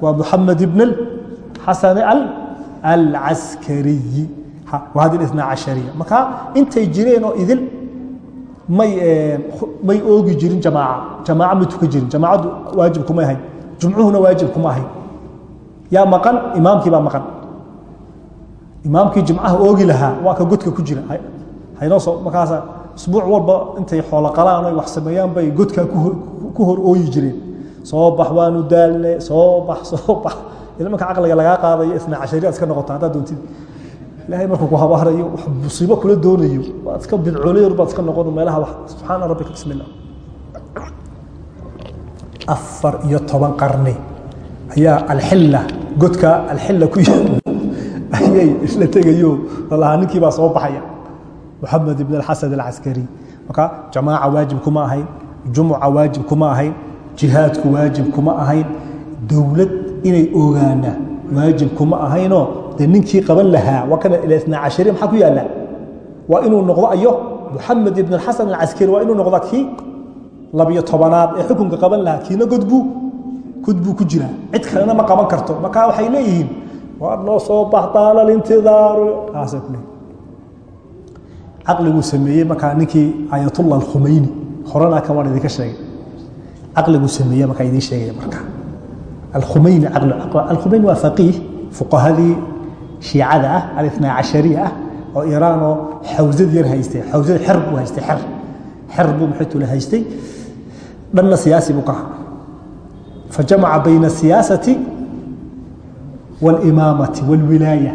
waa muxamed ibn xasan alcaskariyi hadi ina cashariya. Marka intay jireen oo idil may may oogi jirin jamaaca. Jamaaca ma tukan jirin jamaacaddu waajib kuma ahayn jumcuhuna waajib kuma ahayn. Yaa maqan imaamkii baa maqan imaamkii jimcaha oogi lahaa waa ka godka ku jira haynoo soo markaasa isbuuc walba intay xoolo qalaan ay wax sameeyaan bay godkaa ku hor ooyi jireen. Soo bax waanu daalne soo bax soo bax. Ilmanka caqliga lagaa qaadayo ina cashariyaad iska noqota haddaad doontid. Ilaahay markuu ku habaarayo wax musiibo kula doonayo waad iska bidcooleyar baad iska noqon meelaha wax. Subxaana rabbika bismillah. Afar iyo toban qarni ayaa alxilla godka alxilla ku ayay isla tegayo. Lalahaa ninkii baa soo baxaya. Moxamed ibn alxasan alcaskari marka jamaaca waajib kuma ahayn jumuca waajib kuma ahayn jihaadku waajib kuma ahayn dowlad inay ogaana waajib kuma ahaynoo de ninkii qaban lahaa waa kana ina cashari maxaa ku yaalla waa inuu noqdo ayo? Moxamed ibn xasan alcaskari waa inuu noqdo kii labiyo tobanaad ee xukunka qaban lahaa kiina godbuu godbuu ku jiraa. Cid kalena ma qaban karto. Marka waxay leeyihiin waa noo soo baxdaala lintidaaru. Taasay ku caqliguu markaa ninkii ayatullah alkhumeyni horena kan waan idinka sheegay. Caqliguu sameeye markaa idiin sheegaya marka alkhumeyni alkhumeyni waa faqiih fuqahadii shiicada ah alina cashariya ah oo iraanoo xawsad yar haystay xawsad xer buu haystay xer xer buu maxaytule haystay. Dhanna siyaasi buu ka fajamaca bayna asiyaasati waalimaamati waalwilaaya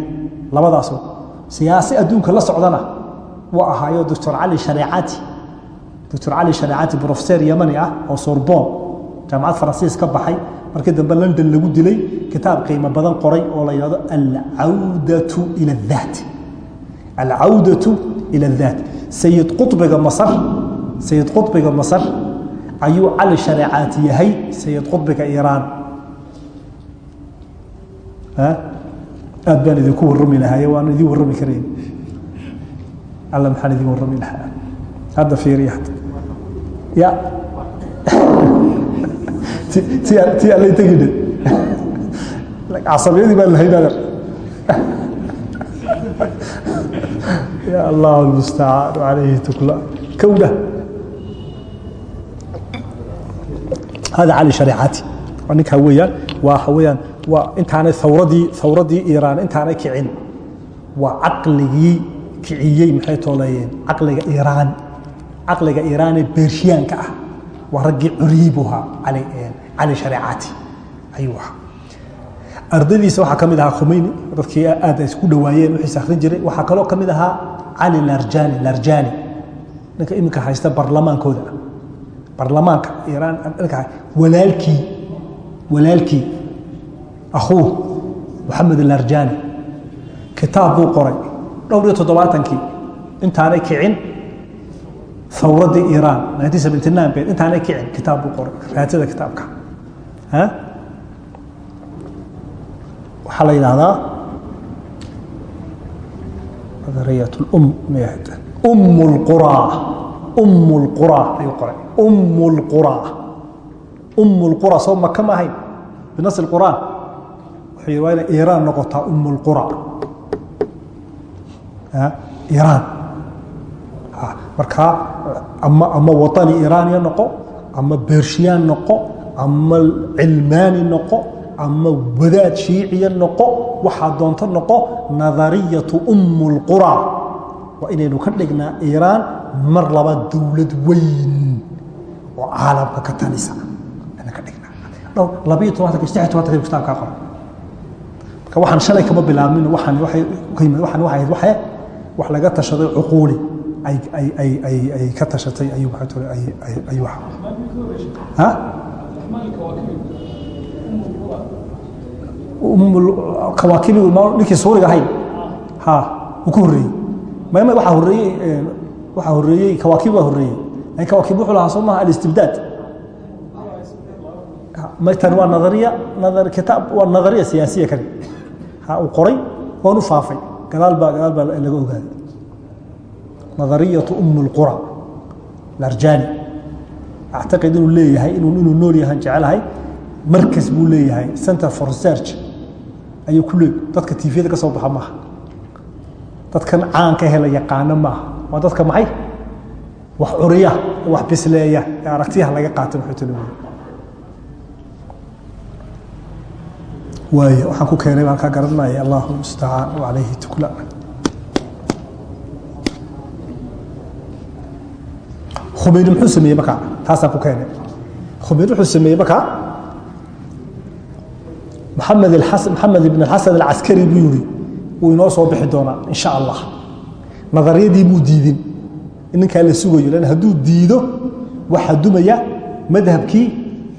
labadaasoo siyaasi adduunka la socdana wuu ahaayo doctor cali shareecati. Doctor cali shareecati brofeser yamani ah oo sorbon jaamacad faransiis ka baxay. Markii dambe london lagu dilay kitaab qiimo badan qoray oo la yidhahdo alcawdatu ila اdaat alcawdatu ila اdaat sayid qubiga masar sayid qubiga masar ayuu cali shareecaati yahay. Sayid qubiga iiraan aad baan idinku warrami lahaye waan idin warrami karayn alla maxaan idin warrami lahaa? Hadda fiiriya. Ya. Ti allay tegine casabiyadii baan lahayn adeer ya allah almustacaan calayhi tukla. Kowda hada cali shareecati ninkaa weeyaan waa weeyaan waa intaanay thawradii thawradii iiraan intaanay kicin. Waa caqligii kiciyey maxay tooleeyeen caqliga iiraan caqliga iiraan ee beershiyaanka ah. Waa raggii curiibuhaa cali shareecati ayuu ahaa. Ardaydiisa waxaa ka mid ahaa khumeyni dadkii aad ay isku dhawaayeen wixiis akhrin jiray. Waxaa kaloo ka mid ahaa cali larjani larjani. Ninka iminka haysta barlamaankooda. Barlamaanka iiraan walaalkii walaalkii akhuuh moxamed alarjani. Kitaab buu qoray dhowr iyo toddobaatankii. Intaanay kicin nine be intaanay kicin kitaab buu qoray raadsada kitaabka. Waxaa la yidhaahdaa nadariyat mayahd um lquraa um lquraa ayuu qoray. Um lquraa um lqura soo maka ma ahayn? Binas yidhi waa inay iiraan noqotaa um lqura iiraan. Markaa ama اlqura ka dhignaa iiraan ka qoran marka waxaan shalay kama bilaabmin waxaan waxay ka yimid waxaan waxay ahayd waxe wax laga tashaday cuquuli. Ay ka tashatay ayuu maxaa tiri ay ay ay wax. Ha? Kawaakibi ninkii suuriga ahayn. Ku waxaa horreeyey waxaa horreeyey kawaakib baa horreeyey. Laakiin kawaakib wuxuu lahaa soo maaha alistibdaad tan waa nadariya nadar kitaab waa nadariya siyaasiya kani uu qoray waan u faafay. Gadaal baa gadaal baa laga ogaaday. Nadariyatu um اlqura larjani actaqid inuu leeyahay inuu nool yahan jecelahay markas buu leeyahay. Center for research ayuu ku leey dadka tviyada ka soo baxa maaha. Dadkan caanka hela yaqaano maaha. Waa dadka maxay? Wax curiya wax bisleeya. Ee aragtiyaha laga qaata wuxuu talo waay waxaan ku keenay baan kaa garanaya allahu mustacaan alayhi tukla. Khumeyni muxuu sameeyey markaa taasaan ku keenay. Khumeyni wuxuu sameeyey markaa maxamed maxamed ibn xasan alcaskari buu yihi wuu inoo soo bixi doonaa insha allah. Nadariyadii buu diidin. Ninkaa la sugayo lan hadduu diido waxaa dumaya madhabkii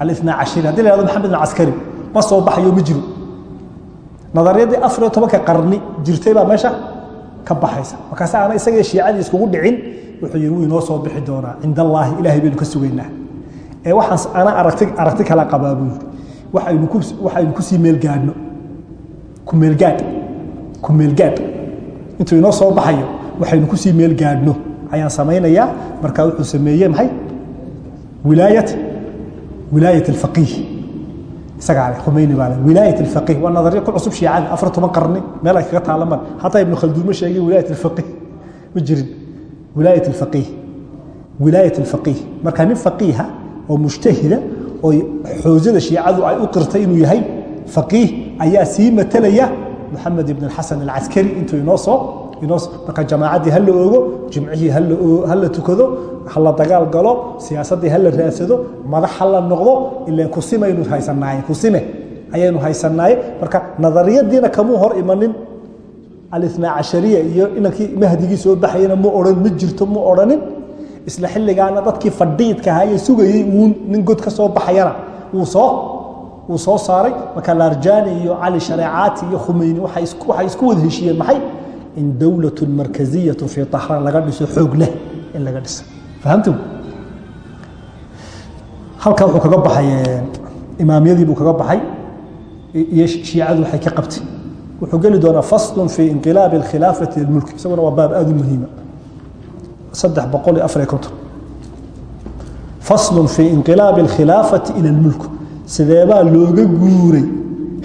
alina cashiri haddii la hahdo maxamed alcaskari ma soo baxayo ma jiro nadariyadii afar iyo tobanka qarni jirtay baa meesha ka baxaysa. Markaas aana isagii shiicadii iskugu dhicin wuxuu yihi wuu soo bixi doonaa. Cind allaahi ilahay baynu ka ee waxaan ana aragti aragti kala qabaa buu yiri waxaynu ku waxaynu ku sii meelgaadhno ku meelgaadh ku meelgaadh intuu inoo soo baxayo waxaynu ku sii meelgaadhno ayaan samaynayaa. Markaa wuxuu sameeyey maxay? Wilaayat wilaayat alfaqiih isagaa leh khumeyni baa leh wilaayat alfaqiih waa nadariyo ku cusub shiicada afar toban qarni meel ay kaga taala mar hataa ibnu khalduun ma sheegin wilaayat alfaqiih ma jirin. Wilaayat alfaqiih wilaayat alfaqiih marka nin faqiiha oo mujtahida oo xoojada shiicadu ay u qirtay inuu yahay faqiih ayaa sii matalaya maxamed ibn alxasan alcaskari intuu inoo soo marka jamaacaddii ha la oogo jimcihii ha la tukado ha la dagaal galo siyaasaddii ha la raadsado madax ha la noqdo ilaan kusimaynu haysanaaye kusime ayaynu haysanaaye marka nadariyadiina kamuu hor imanin. Alina cashariya iyo inankii mahdigii soo baxayana mu ohan ma jirto mu odhanin. Isla xilligaana dadkii fadhiidka ahaayee sugayey uun nin god ka soo baxayana wuu soo saaray. Marka laarjani iyo cali shareecaati iyo khumeyni waxay isku wada heshiiyeen maxay in dowlatu markaziyatu fii tahraan laga dhiso xoog leh in laga dhiso. Fahamtum halkaa wuxuu kaga baxay imaamyadii buu kaga baxay iyo shiicadu waxay ka qabtay. Wuxuu geli doonaa faslun fii inqilaabi alkhilaafati lilmulk isaguna waa baab aada u muhiima saddex boqol iyo afar iyo konton. Faslun fii inqilaabi alkhilaafati ila almulk sideebaa looga guuray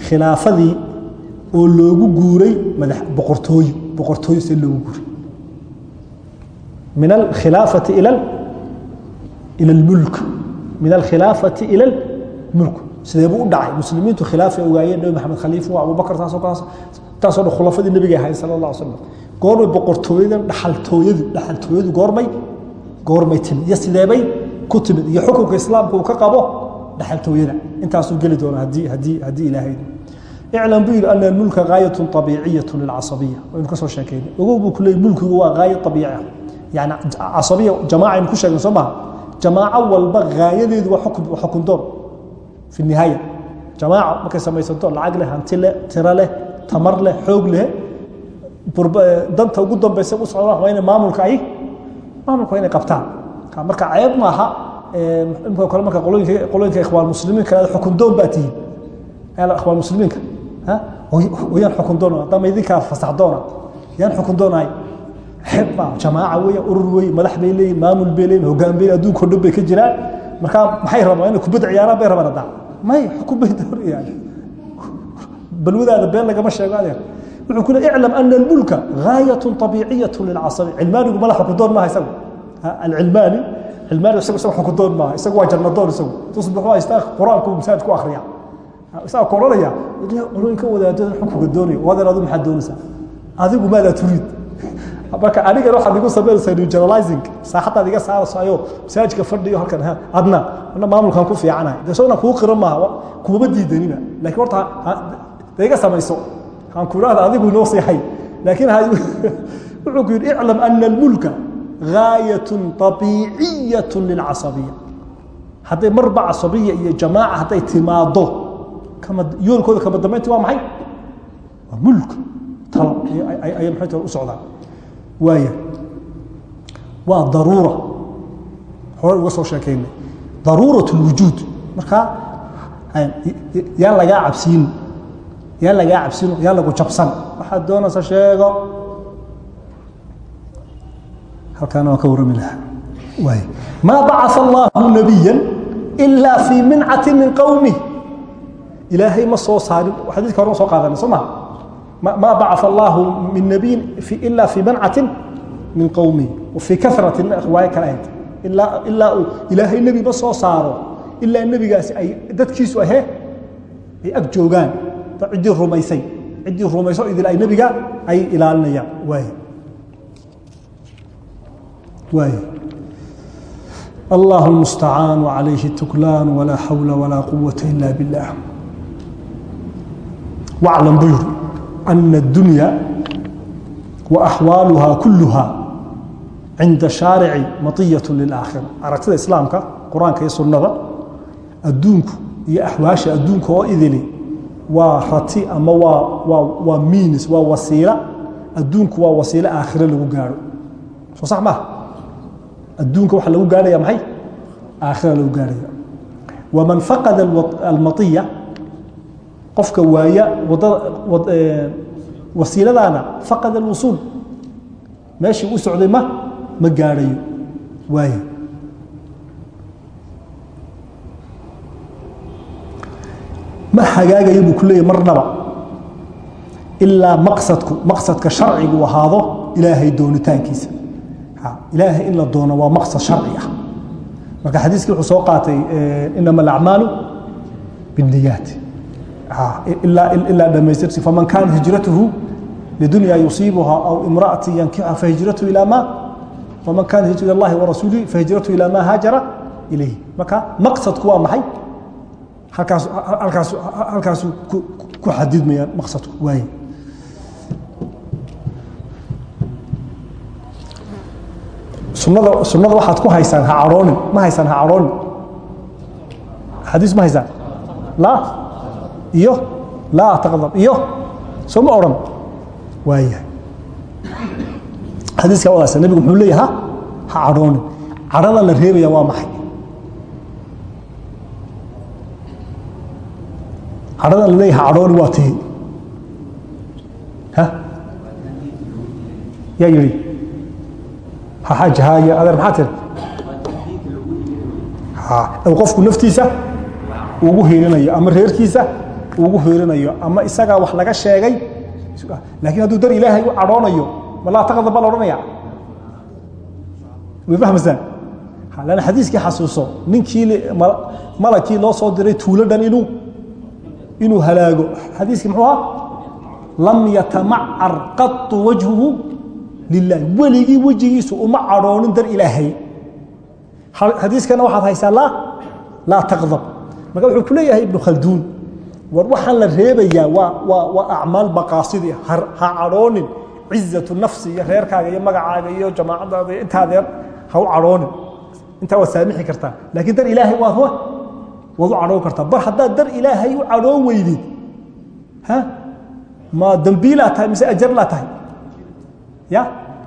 khilaafadii oo loogu guuray madax boqortooyo boqortooyo see loogu guuray min alkhilaafati ila ila almulk min alkhilaafati ila almulk sidee buu u dhacay? Muslimiintu khilaafay ogaayeen nabi maxamed khaliifu abubakar taasoo dhan khulafadii nabiga ahayd sala alay slam goormay boqortooyadan dhaxaltooyadu dhaxaltooyadu goormay goormay timid iyo sideebay ku timid? Iyo xukunka islaamka uu ka qabo? Dhaxaltooyada. Intaasuu geli doona haddii ilaahay iclam buu yidhi ana almulka gaayatun abiiciyatu lilcasabiya waynu ka soo sheekaynay ogow buu ku leeyay mulkigu waa gaayo abiici ah. Yani casabiya jamaaca aynu ku sheegna soo maha. Jamaaco walba gaayadeedu waa xukun doon fi nihaaya. Jamaaca markay samaysanto lacag leh hanti leh tiro leh tamar leh xoog leh danta ugu dambaysa u socdaan waa inay maamulka ay maamulka waa inay qabtaan. Marka ceeb maaha imka kale marka qolooyinka ikhwaan muslimiinka xukun doon baa tihiin ikhwaan muslimiinka yaan xukun doona haddama idinkaa fasax doona. Yaan xukun doonahay. Xebba jamaaca weeye urur weeye madax bay leeyihiin maamul bay leeyihiin hoggaan bay adduunka o dhan bay ka jiraan. Markaa maxay rabaan inay kubadda ciyaaraan bay rabaan hadda? May xukun bay doonayaan balwadaada been lagama sheego adeer wuxuu ku iclam ana almulka gaayatun طabiiciyatu lilcasabi cilmaanigu mala xukun doon maaha isagu. Alcilmaani cilmaani isagu isaga xukun doon maaha. Isagu waa jannadoon isagu. Tusbixu haystaa qur'aanku masaajid ku akhriya isaga ku odhanaya qolooyinka wadaadada xukunka doonaya wadan adu maxaad doonaysaa? Adigu maadaa turiid marka anigana waxaad igu samaynaysaa new generalizing saaxadaad iga saaraysayo masaajidka fadhiyo halkan adna ana maamulkan ku fiicanahay. De sogna kuu qiran maaha kumama diidanina. Laakiin horta de samayso. Aan ku idhahda adigu inoo siixay laakiin wuxuu ku yidhi iclam ana almulka gaayatun طabiiciyatu lilcasabiya hadday marba casabiya iyo jamaaca hadday timaado yoolkooda kama dambaynti waa maxay? Waa mulk. Talo ayay maxay u socdaan waaya waa daruura. Hore uga soo sheekaynay daruurat اlwujuud marka yaan lagaa cabsiin. Yaan lagaa cabsino yaan lagu jabsan. Waxaad doonaysa sheego. Halkaana waan ka warrami lahaa. Waay maa bacaa allahu nabiya ilaa fii mincati min qowmih ilaahay ma soo saarin xadiiska hore ma soo qaadanay soo maha maa bacaa allahu min nabiyin ila fii mancatin min qowmihi fii karati riwaayo kale ahayd ilaa ilaa uu ilaahay nebi ma soo saaro ilaa nebigaasi ay dadkiisu ahee ay ag joogaan ciddii rumaysay ciddii rumayso idil ay nebiga ay ilaalinayaan waay waay allah المستacaan وعalayhi التuklaan وlaa xawla وlaa quwaةa ila bالlah waclam buu yidhi ana addunya wa axwaaluha kulluha cinda shaarici matiyatu lilaakhira aragtida islaamka qur'aanka iyo sunnada adduunku iyo axwaasha adduunka oo idili waa rati ama waa miinis waa wasiila adduunku waa wasiilo aakhiro lagu gaadho soo sax maaha adduunka waxaa lagu gaarhaya maxay aakhira lagu gaarhaya waman faqada almaiya qofka waaya wasiiladaana faqada alwusuul. Meeshii u socday ma ma gaarhayo waaya ma hagaagayo buu ku leeyay marnaba ilaa maqsadku maqsadka sharcigu ahaado ilaahay doonitaankiisa. Ilaahay in la doono waa maqsad sharci ah. Marka xadiiskii wuxuu soo qaatay inama alacmaalu biاniyaat ilaa dhamaystirsi faman kaanat hijratuhu lidunya yusiibuha aw imra'ati yankixha fahijratu ilaa ma waman kaanat hijrat ila allahi warasuulihi fahijratu ilaa ma haajara ilayhi. Marka maqsadku waa maxay? Halkaas halkaas halkaasu ku xadidmayaan maqsadku waaye. Sunada sunada waxaad ku haysaan ha cadhoonin ma haysaan ha cadhoonin xadiis ma haysaan laa iyo? Laa taqdab. Iyo? Soo ma odhan? Waayahay xadiiska wadaasa nebigu muxuu leeyaha ha? Cadhoonin. Cadhadan la reebaya waa maxay? Cadhadan la leeyaha cadhooni waa tihi ha? Yaa yidhi? Haxaaji haaya adeer maxaa tiri? Qofku naftiisa ugu hiirinayo ama reerkiisa ugu hiirinayo ama isagaa wax laga sheegay? Laakiin hadduu dar ilaahay u cadhoonayo malaa taqdab baa la odhanaya way fahmaysaan lan xadiiskii xasuuso ninkii malagkii loo soo diray tuulo dhan inuu inuu halaago. Xadiiskii muxuu ahaa? Lam yatamacar qatu wajhuhu lilahi weligii wejigiisu uma cadhoonin dar ilaahay. Xadiiskana waxaad haysaa laa laa taqdab. Marka wuxuu ku leeyahay ibnu khalduun war waxaan la reebayaa waa acmaal maqaasidi ha cadhoonin. Cizatu nafsi iyo reerkaaga iyo magacaaga iyo jamaacadaada iyo intaadeer ha u cadhoonin. Intaa waad saamixi kartaa. Laakiin dar ilaahay waad waad u cadhoon kartaa. Bar haddaad dar ilaahay u cadhoon weydid ha? Ma dambiilaa tahay mise ajarlaa tahay? Ya?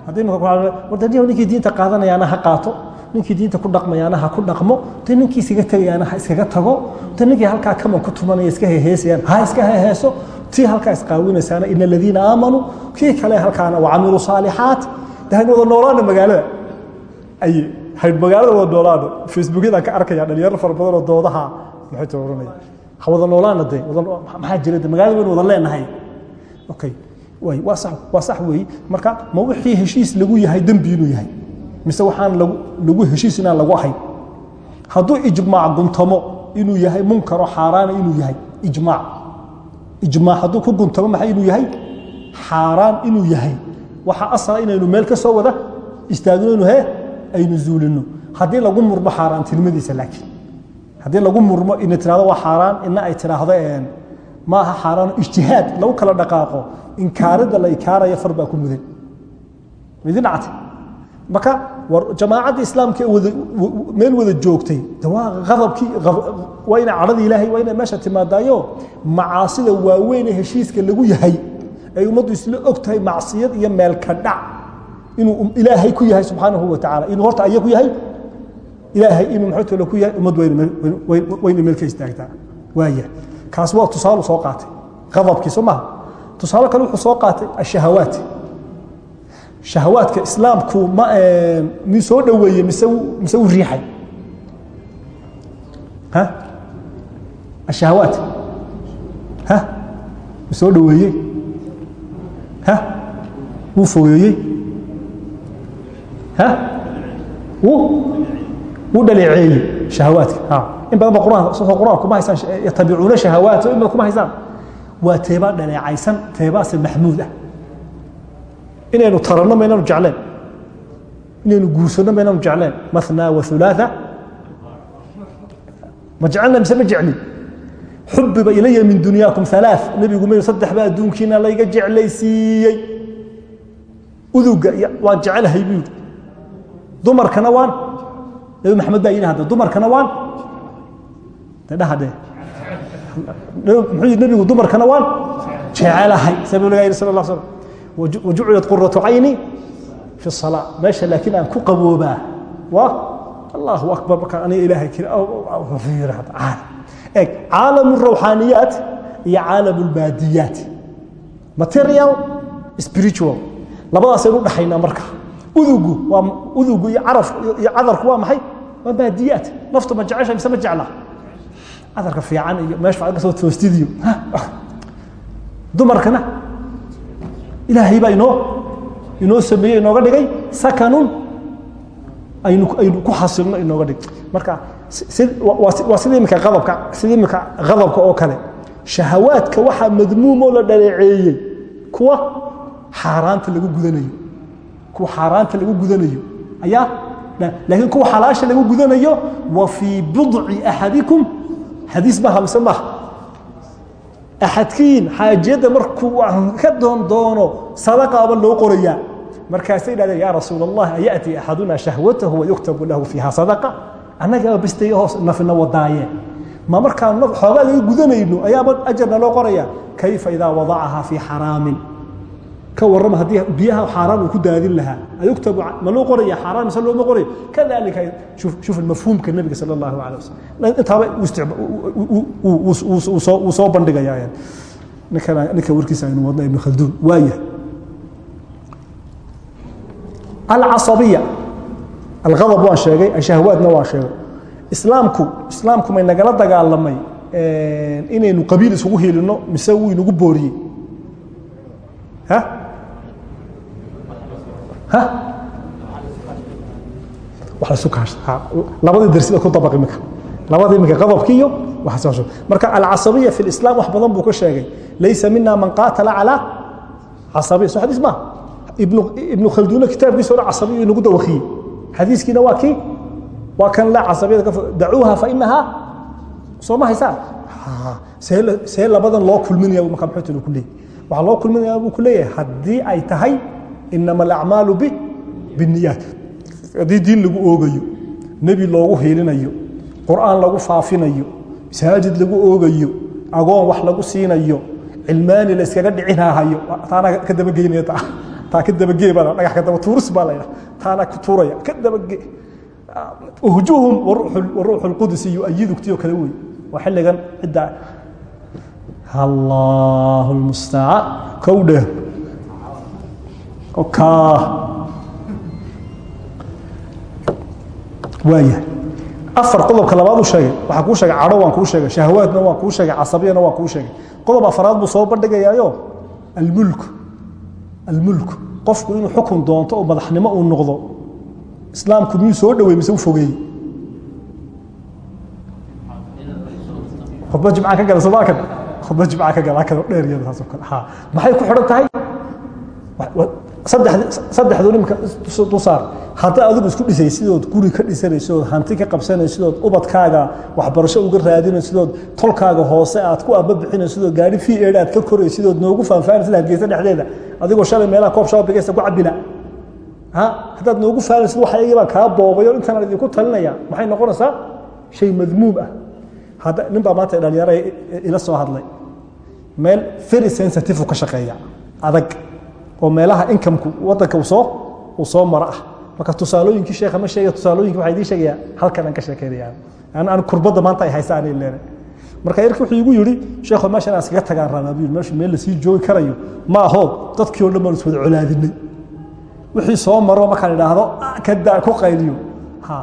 Haddii imika ninkii diinta qaadanayaana ha qaato ninkii diinta ku dhaqmayaana ha ku dhaqmo de ninkii iskaga tegayaana ha iskaga tago de ninkii halkaa kaman ku tumanaya iska heheesayaan ha iska heheeso tii halkaa isqaawinaysaana ina aladiina aamanuu kii kale halkaana wacamiluu saalixaat dahayn wada noolaana magaalada. Ay hayd magaalada wada noolaana facebookyadaan ka arkaya dhalinyaro fara badan oo doodaha maxay ta oranaya ha wada noolaana de maxaa jira magaalada wada leenahay. Okay. Waa sax waa sax weeye marka ma wixii heshiis lagu yahay dembi inuu yahay mise waxaan lagu heshiis inaan lagu ahayn hadduu ijmaac guntamo inuu yahay munkaro xaaraana inuu yahay ijmaac. Ijmaac hadduu ku guntamo maxay inuu yahay? Xaaraan inuu yahay. Waxaa asala inaynu meel ka soo wada istaagno inu he aynu zuulino haddii lagu murmo xaaraantinimadiisa laakiin. Haddii lagu murmo ina tirahdo waa xaaraan ina ay tiraahdo ma aha xaaraan ijtihaad lagu kala dhaqaaqo. Inkaaridda la inkaaraya far baa ku mudan midin dhactay marka jamaacadda islaamka meel wada joogtay adabkii waa ina cadhadii ilaahay waa inay meesha timaadaayo macaasida waaweyn ee heshiiska lagu yahay ay ummaddu isla og tahay macsiyad iyo meelka dhac inuu ilaahay ku yahay subxaanahu wa tacala inuu horta aya ku yahay? Ilaahay inuu maxootole ku yahay? Ummad wayna meel ka istaagtaa. Waaya kaas waa tusaalu soo qaatay. Adabkii soo maha tusaale kale wuxuu soo qaatay ashahawaat shahawaadka islaamku ma mi soo dhoweeye mise mise u riixay. Ha? Ashahawaat ha? Mi soo dhoweeyey ha? Wuu fogeeyey ha? Wuu wuu dhaleeceeyey shahawaadka. Ha. In badan ba quraan quraan kuma haysaan yatabicuuna shahawaat kuma haysaan waa teebaa dhaleecaysan teebaase maxmuud ah inaynu taranno maynanu jecleen. Inaynu guursanno maynanu jecleen. Mathnaa wa hulaatha ma jecelna mise ma jeclin? Xubiba ilaya min dunyaakum halaa nebigu mayu saddex baa adduunkiina layga jeclaysiiyey. Uduga waan jecelahay buu yidhi. Dumarkana waan. Nabi maxamed baa yidhi hadda dumarkana waan. De muxuu yidhi nebigu dumarkana waan jecelahay. Sabab laga yidhi sala allah slam wajucilat quratu cayni fi salaa meesha laakiin aan ku qaboobaa. Waa allahu akbar. Markaan aniga ilaahay eg caalam rawxaaniyaat iyo caalam lbaadiyaat material spiritual. Labadaasaynu udhaxaynaa marka. Udugu waa udugu iyo caraf iyo cadarku waa maxay? Waa baadiyaat. Naftu ma jecesha mise ma jecla cadarka fiican iyo meesha fiican ka soo toostidiyo dumarkana ilaahay baa inoo inoo sameeyey inooga dhigay sakanun. Aynu ku xasilno inooga dhig. Marka waa sida imika adabka sida imika adabka oo kale. Shahawaadka waxaa madmuumoo la dhaleeceeyey kuwa xaaraanta lagu gudanayo. Kuwa xaaraanta lagu gudanayo. Ayaa laakiin kuwa xalaasha lagu gudanayo wa fii budci axadikum xadiis maaha mise maaha axadkiin xaajiyadda markuu ka doon doono sadaqaaba loo qorayaa. Markaasay dhahdeen yaa rasuul allah ayaأti axaduna shahwatahu wayuktabu lahu fiiha sadaqa? Annagaa bastay hoos nafina wadaaye. Ma markaan xoogaa gudanayno ayaaba ajarna loo qoraya kayfa idaa wadacahaa fii xaraamin ka warrama haddii biyaha xaaraan uu ku daadin lahaa. Ayuktabu ma loo qoraya xaaraan mise looma qorayo? Kadalika shuf mafhuumka nebiga sala allahu alay wasalam intaaba wuu soo bandhigaya ninkana ninka warkiisa aynu wadna ibnu khalduun waaya alcasabiya alghadab waan sheegay ashahwaadna waan sheegay. Islaamku islaamku may nagala dagaalamay inaynu qabiil isugu hiilino mise wuu inagu booriyey? Ha ha wax la isu kaasha labadii waxaa loo kulminaya buu ku leeyahay haddii ay tahay inama alacmaalu bi biniyaat haddii diin lagu oogayo nebi loogu hiilinayo qur'aan lagu faafinayo masaajid lagu oogayo agoon wax lagu siinayo cilmaani la dhicinaahayo taana ka dabageynaya taa. Taa ka dabagee baa dhagax ka daba tuuris baa laydhaha taana ku tuuraya ka dabagee uhjuhum waruuxu lqudus yuayidugtiyo kale wey waa xilligan cidda allahu lmustacaan kow waaya afar qodobka labaad u sheegay waxaa kuu sheegay cadho waan kuu sheegay shahawaadna waan kuu sheegay casabiyana waan kuu sheegay. Qodob afaraad buu soo bandhigayaayo? Almulku. Almulku. Qofku inuu xukun doonto oo madaxnimo uu noqdo islaamku miyuu soo dhowey mise u fogeeyey khudba jimca ka gala somaa kan khudba jimca ka gala kan dheer iyada saasoo kale. Ha maxay ku xidhan tahay saddexdu nimka dusaar haddaa adigu isku dhisay sidood guri ka dhisanaysood hanti ka qabsanaysidood ubadkaaga waxbarasho uga raadinaysidood tolkaaga hoose aad ku ababixinaysidood gaari fi eed aad ka koraysidood noogu faanfaanaysid hargeysa dhexdeeda adigoo shalay meelaha koob shaabigaysa ku cabila haddaad noogu faanaysid waxa iyagii baan kaa boobayo intaan idinku talinaya maxay noqonaysaa shay madmuum ah hadda nin baa maanta dhalinyaro ila soo hadlay meel very sensitive ka shaqeeya adag oo meelaha inkamku wadanka uu soo maro ah. Marka tusaalooyinkii sheekha ma sheega tusaalooyinki waxaa idiin sheegayaa halkan aan ka sheekeynaya aan kurbadda maanta ay haysa aanay leenay marka yarki wuxuu igu yidhi sheekho meeshan aan iskaga tagaan rabaa buu meeshu meel la sii joogi karayo ma aho dadkii oo dhan baan iswada colaadinay. Wixii soo maro markaan idhaahdo kadaa ku qayliyo. Ha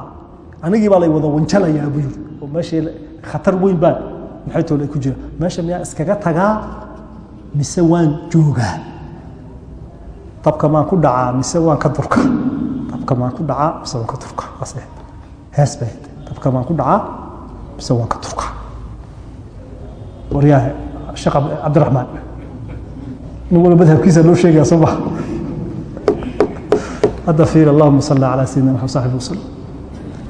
anigii baa lay wada wanjalayaa buu yidhi. Oo meeshii khatar weyn baan maxay toole ku jira meesha miyaa iskaga tagaa mise waan joogaa dabka maan ku dhacaa mise waan ka durka? Dabka maan ku dhacaa mise waan ka durka? Hees bay dabka maan ku dhacaa mise waan ka durka? Waryaha sheekh cabdiraxmaan nin walba madhabkiisa loo sheegaya soo maha hadda fiir allahuma salli calaa sayidina maxamed saxibi wasalam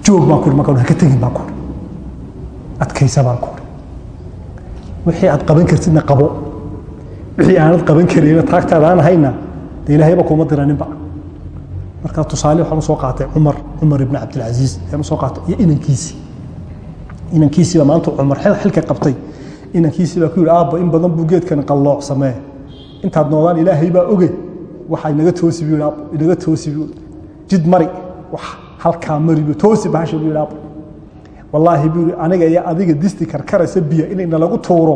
joog baan kuri marka haka tegin baan kuri adkaysa baan kuri wixii aad qaban kartidna qabo. Wixii aanad qaban karayna taagtaada aan hayna de ilaahayba kuma diraninba. Marka tusaale waxaan u soo qaatay cumar cumar ibn cabdilcasiis ayaan u soo qaatay iyo inankiisii. Inankiisiiba maanta cumar xilka qabtay. Inankiisii baa ku yidhi aabba in badan buu geedkan qallooc samee. Intaad noodaan ilaahay baa oge. Waxa inaga toosi buu aabbo inaga toosi buu jid mari wax halkaa mari buu toosi bahasha buu yidhi aabbo wallaahi buu yidhi aniga iyo adiga disti karkaraysa biya inay nalagu tuuro.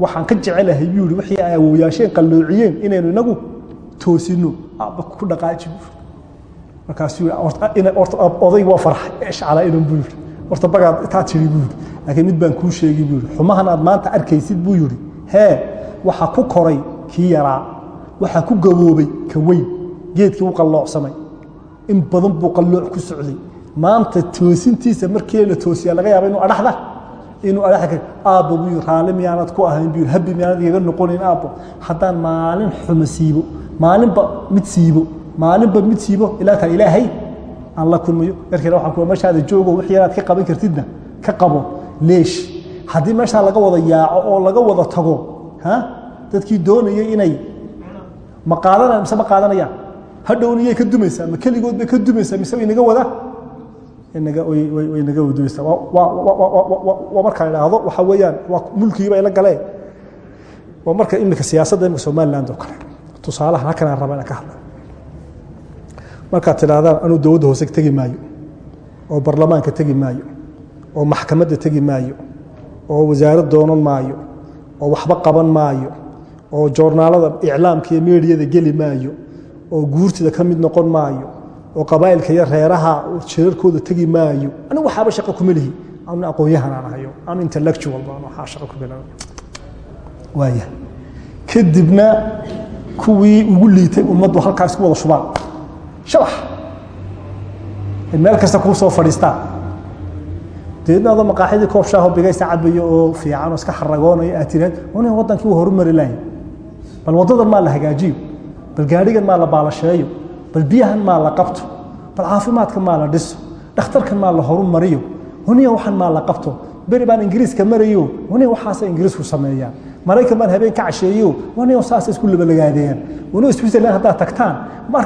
Waxaan ka jecelahay buu yidhi wixii ay awooyaasheen qalloociyeen inaynu inagu toosino aabba ku dhaqaaji. Buu markaasuu oday waa farxay eshcala inan buu yidhi. Horta bagaad taa tiri buu yidhi. Laakiin mid baan kuu sheegi buu yidhi. Xumahan aad maanta arkaysid buu yidhi. Hee waxa ku koray kii yaraa waxaa ku gaboobay ka weyn geedkii u qalloocsamay. In badan buu qallooc ku socday. Maanta toosintiisa markii la toosiyaa laga yaaba inuu adhaxda inuu adhaxda aabbo buu yidhi raalli miyaanad ku ahayn buu yidhi habbi miyaanad igaga noqonayn aabbo. Haddaan maalin xuma siibo maalinba mid siibo maalinba mid siibo ilaa taa ilaahay aan la kulmayo. Yarkeena waxaan kuwa meeshaada joogo wixii yaraad ka qaban kartidna ka qabo leesh. Haddii meeshaa laga wada yaaco oo laga wada tago dadkii doonayay inay ma qaadanayaan mise ma qaadanayaan hadhowniyay ka dumaysaa ma keligood bay ka dumaysaa mise way naga wada? Way naga wada dumaysaa waa markaan idhaahdo waxa weeyaan waa mulkigiiba ila galee waa marka imika siyaasadda imika somaliland oo kale tusaalaha halkanaan raba inaan ka hadla. Markaad tidhaahdaan anuu dowladda hoose tegi maayo oo barlamaanka tegi maayo oo maxkamadda tegi maayo oo wasaarad doonan maayo oo waxba qaban maayo oo joornaalada iclaamka iyo meediyada geli maayo oo guurtida ka mid noqon maayo oo qabaa'ilka iyo reeraha shirarkooda tegi maayo anigu waxaaba shaqo kuma lihi. Anu aqoon-yahan aan ahayo anu intellectual baan waxaa shaqo ku bilaabay. Waaya kadibna kuwii ugu liitay ummaddu halkaa isku wada shubaan. Shabax meel kasta kuu soo fadhiistaan deedna adoo maqaaxidii koob shaaho oo fiican oo iska xaragoonayo aad tiraad wana wadankii wuu horumari lahay bal wadadan maa la hagaajiyo. Bal gaadhigan maa la baalasheeyo. Bal biyahan maa la qabto. Bal caafimaadkan maa la dhiso. Dhakhtarkan maa la horumariyo. Huniya waxan maa la qabto. Beri baan ingiriiska marayo. Huniya waxaasa ingiriisku sameeyaan maraykan baan habeen ka casheeyo huniya saasa isku labalagaadeeyaan huniya switzerland haddaad tagtaan. Mar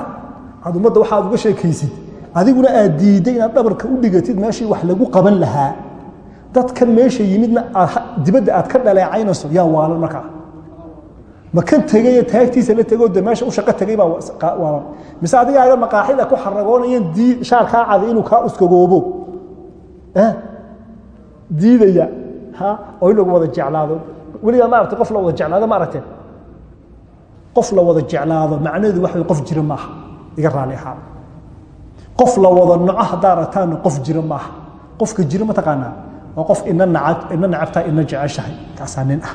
aad ummadda waxaad uga sheekaysid adiguna aad diidday inaad dhabarka u dhigatid meeshii wax lagu qaban lahaa. Dadkan meesha yimidna dibadda aad ka dhaleecaynayso yaa waalan markaa. Ma kan tegaye taagtiisa la tegoo de meesha u tegay baa waalan mise adiga aga maqaaxida ku xaragoonayeen dii shaarkaa caday inuu kaa uskagoobo. Diidaya. Oo in wada jeclaado weligaa maarata qof la wada jeclaado ma aragteen qof la wada jeclaado macnaheedu waxa qof jira maaha iga raali ahaada qof la wada naco haddaa aragtaana qof jira maaha. Qofka jira ma taqaanaa? Waa qof ina nacab ina nacabtaa ina jeceshahay. Kaasaa nin ah.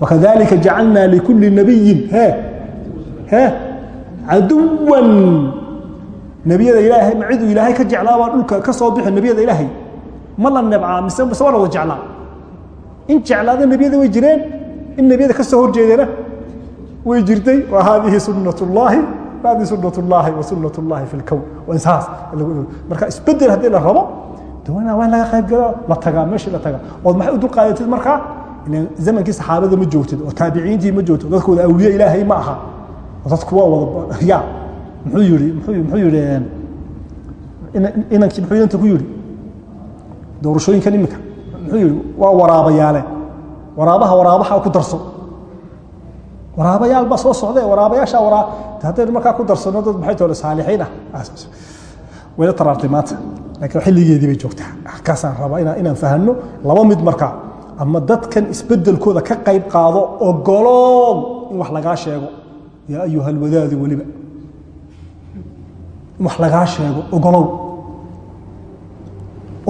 Wakadalika jacalnaa likulli nabiyin he he caduwan. Nebiyada ilaahay ma ciduu ilaahay ka jeclaabaa dhulka ka soo bixi nebiyada ilaahay. Ma la nebcaa mise mise waa la wada jeclaa in jeclaada nebiyada way jireen in nebiyada ka soo horjeedana way jirtay wa haadihi sunat اllahi hadihi sunat اllahi wa sunat اllahi fi اlkown waa insaas marka isbedel haddii la rabo dawana waa in laga qayb galo la tagaa meeshii la tagaa ood maxay u dulqaadatid markaa zamankii saxaabada ma joogtid oo taabiciintii ma joogtid dadkooda awliye ilaahay ma aha dadku waa wada ya muxuu yihi muxuu yihi inankii muxuu inanta ku yihi doorashooyinkan imika muxuu yihi waa waraabayaale. Waraabaha waraabaha ku darso. Waraabayaal baa soo socde waraabayaasha waraa haddaynu markaa ku darsano dad maxay tole saalixiin ah. Wayla taraartay maanta. Laakiin xilligeedii bay joogtaa. Kaasaan rabaa inaan inaan fahanno laba mid markaa ama dadkan isbedelkooda ka qayb qaado ogoloon in wax lagaa sheego. Yaa ayuha alwadaadu weliba in wax lagaa sheego ogolow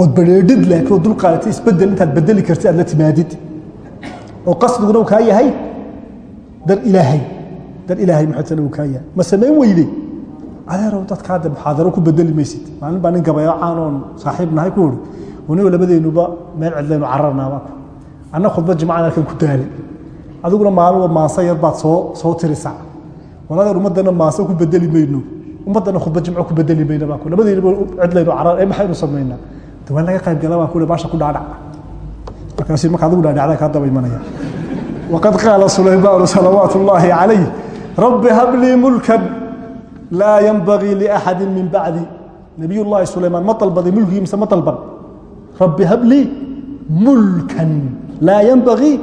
ood bareedhid laakiin oo dulqaadatay isbeddel intaad bedeli kartid aad timaadid. Oo qasdiguna uu kaa yahay dar ilaahay. Dar ilaahay maxadsana uu kaa yahay. Ma samayn weyde adeerow dadka hadda muxaadaro ku bedeli maysid. Maalin baa nin gabayo caan saaxiib nahay ku uri wanigo labadeenuba meel cidlaynu cararnaabaa anna khudbad jimcaan halkan ku daalay adiguna maalinba maanso yar baad soo soo tirisaa waladeer ummaddana maanso ku bedeli mayno. Ummaddana khudbad jimco ku bedeli mayno baa ku. Labadeenuba cidlaynu carar ee maxaynu samaynaa waa laga qayb gala baa kule baasha ku dhaadhac markaasi marka adigu dhaadhacda kaa daba imanaya waqad qaala sulaymaanu salawaatu ullaahi calayh rabbi hablii mulkan laa yanbagii liaxadi min bacdi nabiy llaahi sulaymaan ma dalbaday mulkigii mise ma dalban rabbi hablii mulkan laa yanbagii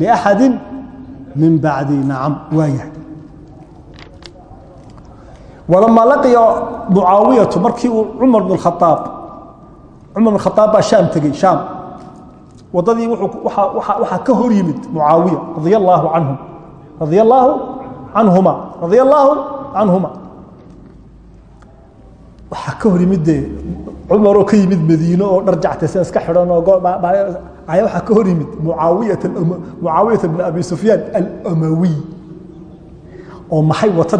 liaxadi min bacdi nacam waa yahay walamaa laqiya mucaawiyatu markii uu cumar bn khaaab cumar bn khaaab baa shaam tegey. Shaam. Wadadii waxaa ka hor yimid mucaawiya radia allaahu canhum radia allaahu canhuma radia ka hor yimid dee cumaroo ka yimid madiine oo dhar jactaysan iska xidhan oo waxaa ka hor yimid mucaawiyata bn abi sufyaan alamawiy oo maxay wata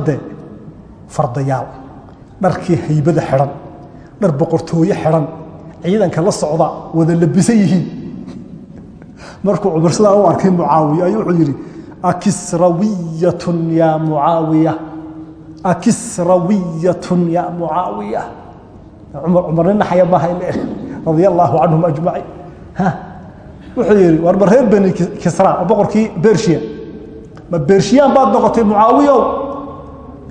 fardayaal. Dharkii haybada xidhan dhar boqortooye xidhan ciidanka la socda wada labisan yihiin. Markuu cumar sidaa u arkay mucaawiya ayuu wuxuu yidhi akisrawiyatun yaa mucaawiya akisrawiyatun yaa mucaawiya. Cumar cumar nin naxaya maaha ile radia allaahu canhum ajmaciin. Wuxuu yidhi war ma reer beni kisra oo boqorkii bershiya? Ma bershiyaan baad noqotay mucaawiyow?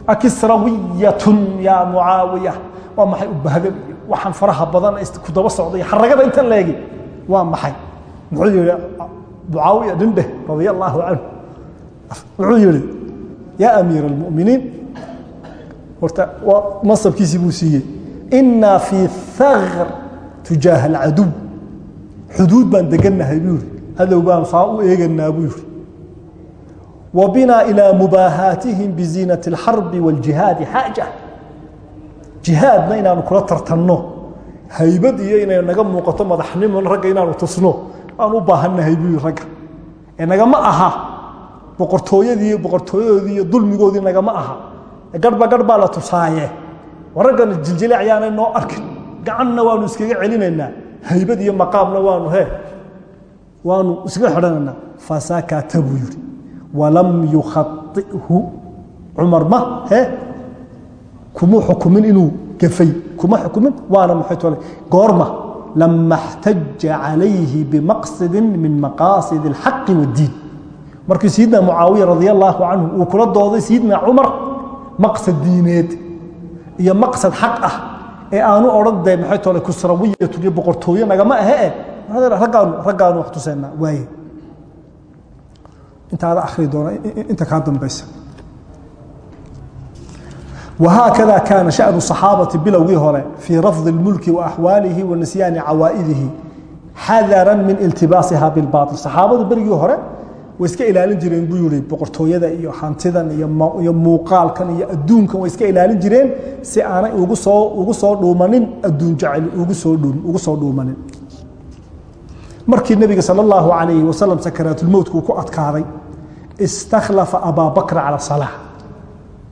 Akisrawiyatun yaa mucaawiya. Waa maxay u bahdan waxaan faraha badan ku daba socday. Xaragada intan leegi waa maxay? Muxuu yihi mucaawiya dhindheh radia allaahu wuxuu yihi yaa amiira almuminiin horta mansabkiisii buu siiyey. Inaa fii thagr tujaaha alcaduw. Xuduud baan degannahay buu yihi hadow baan saa u eeganaa buu yihi wa binaa ilaa mubaahaatihim biziinati alxarbi wاljihaadi jihaadna inaanu kula tartanno. Haybad iyo inay naga muuqato madaxnimo ragga inaanu tusno aan u baahannahay buu ragga. Ee nagama aha. Boqortooyadii boqortooyadoodii iyo dulmigoodii nagama aha. Garhba garh baa la tusaaye. Raggana jiljile noo arkin. Gacanna waanu iskaga celinaynaa. Haybad iyo maqaamna waanu he waanu iskaga xidhanaynaa. Fasakata buu yihi walam yukhaihu cumar ma he kumuu xukumin inuu gafay kuma xukumin waana maxaytole goorma lama xtaja calayhi bimaqsidi min maqaasidi اlxaqi wاddiin markii sayidina mucaawiya radi allaahu canhu uu kula dooday sayidina cumar maqsad diineed iyo maqsad xaq ah ee aanu odhan de maxay tole kusrawiyatun iyo boqortooyo nagama ahe e raggaanu raggaanu wax tusaynaa waaye. Intaada akhri doona inta kaa dambaysa. وhkذا kاna شأن الصحاaبaةi bilowgii hore fيi rafض الmulki وأxwaalihi wa nisyaani cawaa'idihi xadaran min iltibaasiha bilbaail saxaabadu berigii hore way iska ilaalin jireen buu yihi boqortooyada iyo hantidan iyo muuqaalkan iyo adduunkan way iska ilaalin jireen si aanay ugu soo ugu soo dhuumanin adduun jacel ugu soo ugu soo dhuumanin markii nebiga sal اllahu alayhi wasalam sakaraatulmowtka uu ku adkaaday istakhlafa abaa bakra cala salaa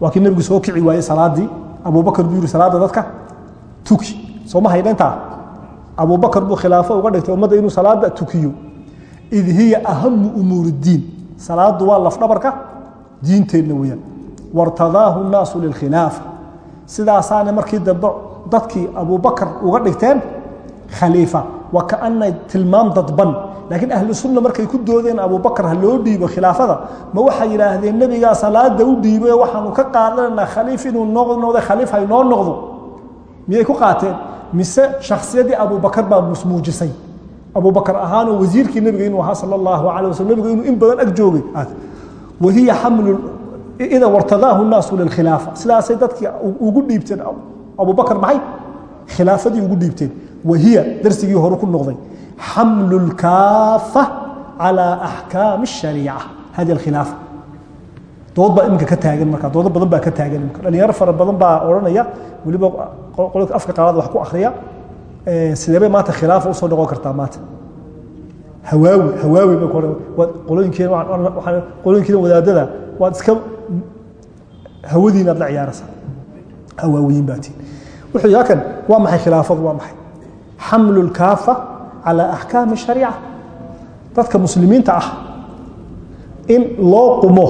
waa kii nabigu soo kici waayey salaadii. Abubakr buu yiri salaada dadka tuki. Soo ma haydhantaa abubakr buu khilaafo uga dhigtay ummadda inuu salaada tukiyo. Id hiya ahamu umuur diin salaadu waa lafdhabarka diinteenna weyaan wartadaahu naasu lilkhilaafa sidaasaana markii dambe dadkii abubakr uga dhigteen khaliifa. Wa kaanay tilmaam dadban laakiin ahlu sunna markay ku doodeen abubakr ha loo dhiibo khilaafada ma waxay yidhaahdeen nebigaa salaada u dhiibo ee waxaanu ka qaadananaa khaliif inuu noqdo khaliif haynoo noqdo. Miyay ku qaateen? Mise shakhsiyadii abubakr baa musmuujisay. Abubakr ahaanoo wasiirkii nebiga inuu ahaa sal allahu alay waslam nebigu inuu in badan ag joogay. Wahiya xamlu ida wartadaahu naasu lilkhilaafa sidaasay dadkii ugu dhiibteen abubakr maxay? Khilaafadii ugu dhiibteen. Wahiya darsigii hore ku noqday xamlu lkaafa calى axkaami الshariica hadi alkhilaafa dood baa iminka ka taagan marka doodo badan baa ka taagan imika dhalinyaro fara badan baa odhanaya weliba qolka afka qaalaad wax ku akriya sideebay maanta khilaafa usoo noqon kartaa maanta hawaawi hawaawi qolooyinkeen qolooyinkiina wadaadada waad iska hawadiinaad la ciyaaraysaa hawaawiyiin baa tiin wuxuu yaha kan waa maxay khilaafadu waa maxay xamlu lkaafa calى axkaami shariica. Dadka muslimiinta ah in loo qumo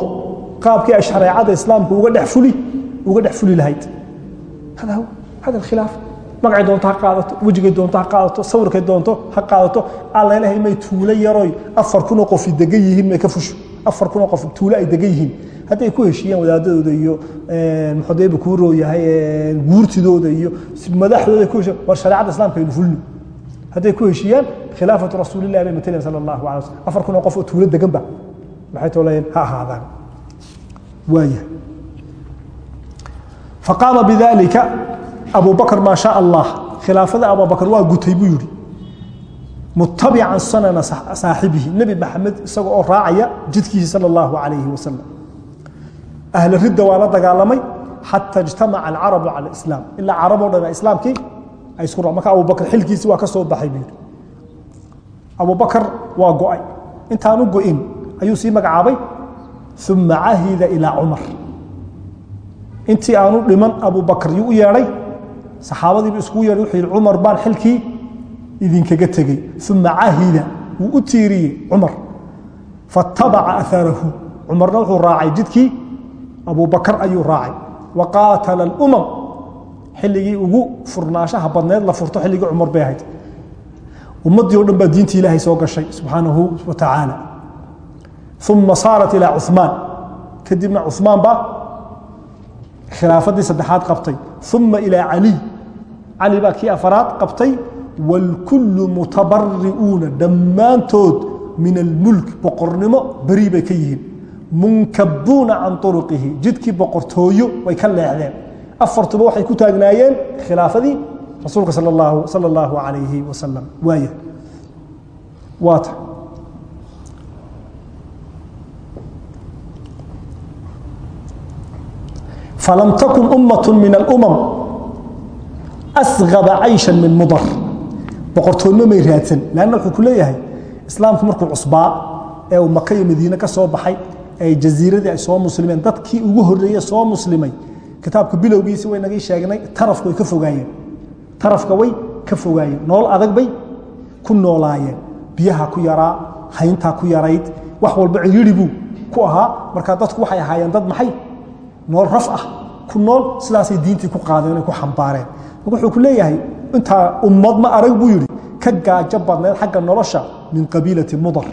qaabkii ay shareecada islaamka uga dhex fuli uga dhex fuli lahayd. Hada hada khilaaf magacay doonto ha qaadato wejigay doonto ha qaadato sawirkay doonto ha qaadato. Alla may tuulo yaroy afar kunoo qofi degan yihiin may ka fusho. Afar kunoo qof tuulo ay degan yihiin. Hadday ku heshiiyaan wadaadadooda iyo muxudeeba kuu rooyahay guurtidooda iyo madaxdooda ku heshiyan war shareecada islaamka aynu fulno hadday ku heshiiyaan khilaafatu rasuulillahi bay matalan sala allahu alay waslm afar kunoo qof oo tuulo deganba maxay toolayeen? Ha ahaadaan. Waaya faqaama bidalika abu maa shaa allah khilaafada abubakr waa gutay buu yihi mutabican sanana saaxibihi. Nebi maxamed isaga oo raacaya jidkiisi sala allahu alayhi wasalam ahla ridda waa la dagaalamay xata ijtamaca alcarabu cala islaam ilaa caraboo dhan islaamkii marka abubakr xilkiisi waa ka soo baxay buu yihi abubakr waa go'ay. Intaanu go-in ayuu sii magacaabay. Uma cahida ilaa cumar. Intii aanu dhiman abubakr yuu u yeedhay. Saxaabadiibu iskugu yeedhay. Wuxuu yihi cumar baan xilkii idinkaga tegey. Uma cahida wuu u tiiriyey cumar. Faatabaca aarahu cumarna wuxuu raacay jidkii abubakr ayuu raacay. Wa qaatala اlumam xilligii ugu furnaashaha badneed la furto xilligii cumar bay ahayd. Ummaddii o dhan baa diintii ilaahay soo gashay subxaanahu wa tacaala uma saarat ilaa cumaan kadibna cumaan baa khilaafadii saddexaad qabtay. Uma ilaa caliy cali baa kii afaraad qabtay. Wاlkullu mutabari'uuna dhammaantood min almulk boqornimo berii bay ka yihiin. Munkabuuna can uruqihi jidkii boqortooyo way ka leexdeen afartuba waxay ku taagnaayeen khilaafadii rasuulka sal اllahu sala اllahu alayhi wasalam waaya waata falam takun ummaة min alumam asgaba caysha min mudar boqortoonimo may raadsan lanna wuxuu ku leeyahay islaamku markuu cusbaa ee uu maka iyo madiine ka soo baxay ee jaziiradii ay soo muslimeen dadkii ugu horreeye soo muslimay kitaabka bilowgiisi way nagii sheegnay tarafka way ka fogaayeen. Tarafka way ka fogaayeen. Nool adag bay ku noolaayeen. Biyaha ku yaraa hayntaa ku yarayd wax walba ciriiri buu ku ahaa. Marka dadku waxay ahaayeen dad maxay? Nool raf ah. Ku nool sidaasay diintii ku qaadeen ku xambaareen. Wuxuu ku leeyahay intaa ummad ma arag buu yidhi ka gaajo badneed xagga nolosha min qabiilati mudar.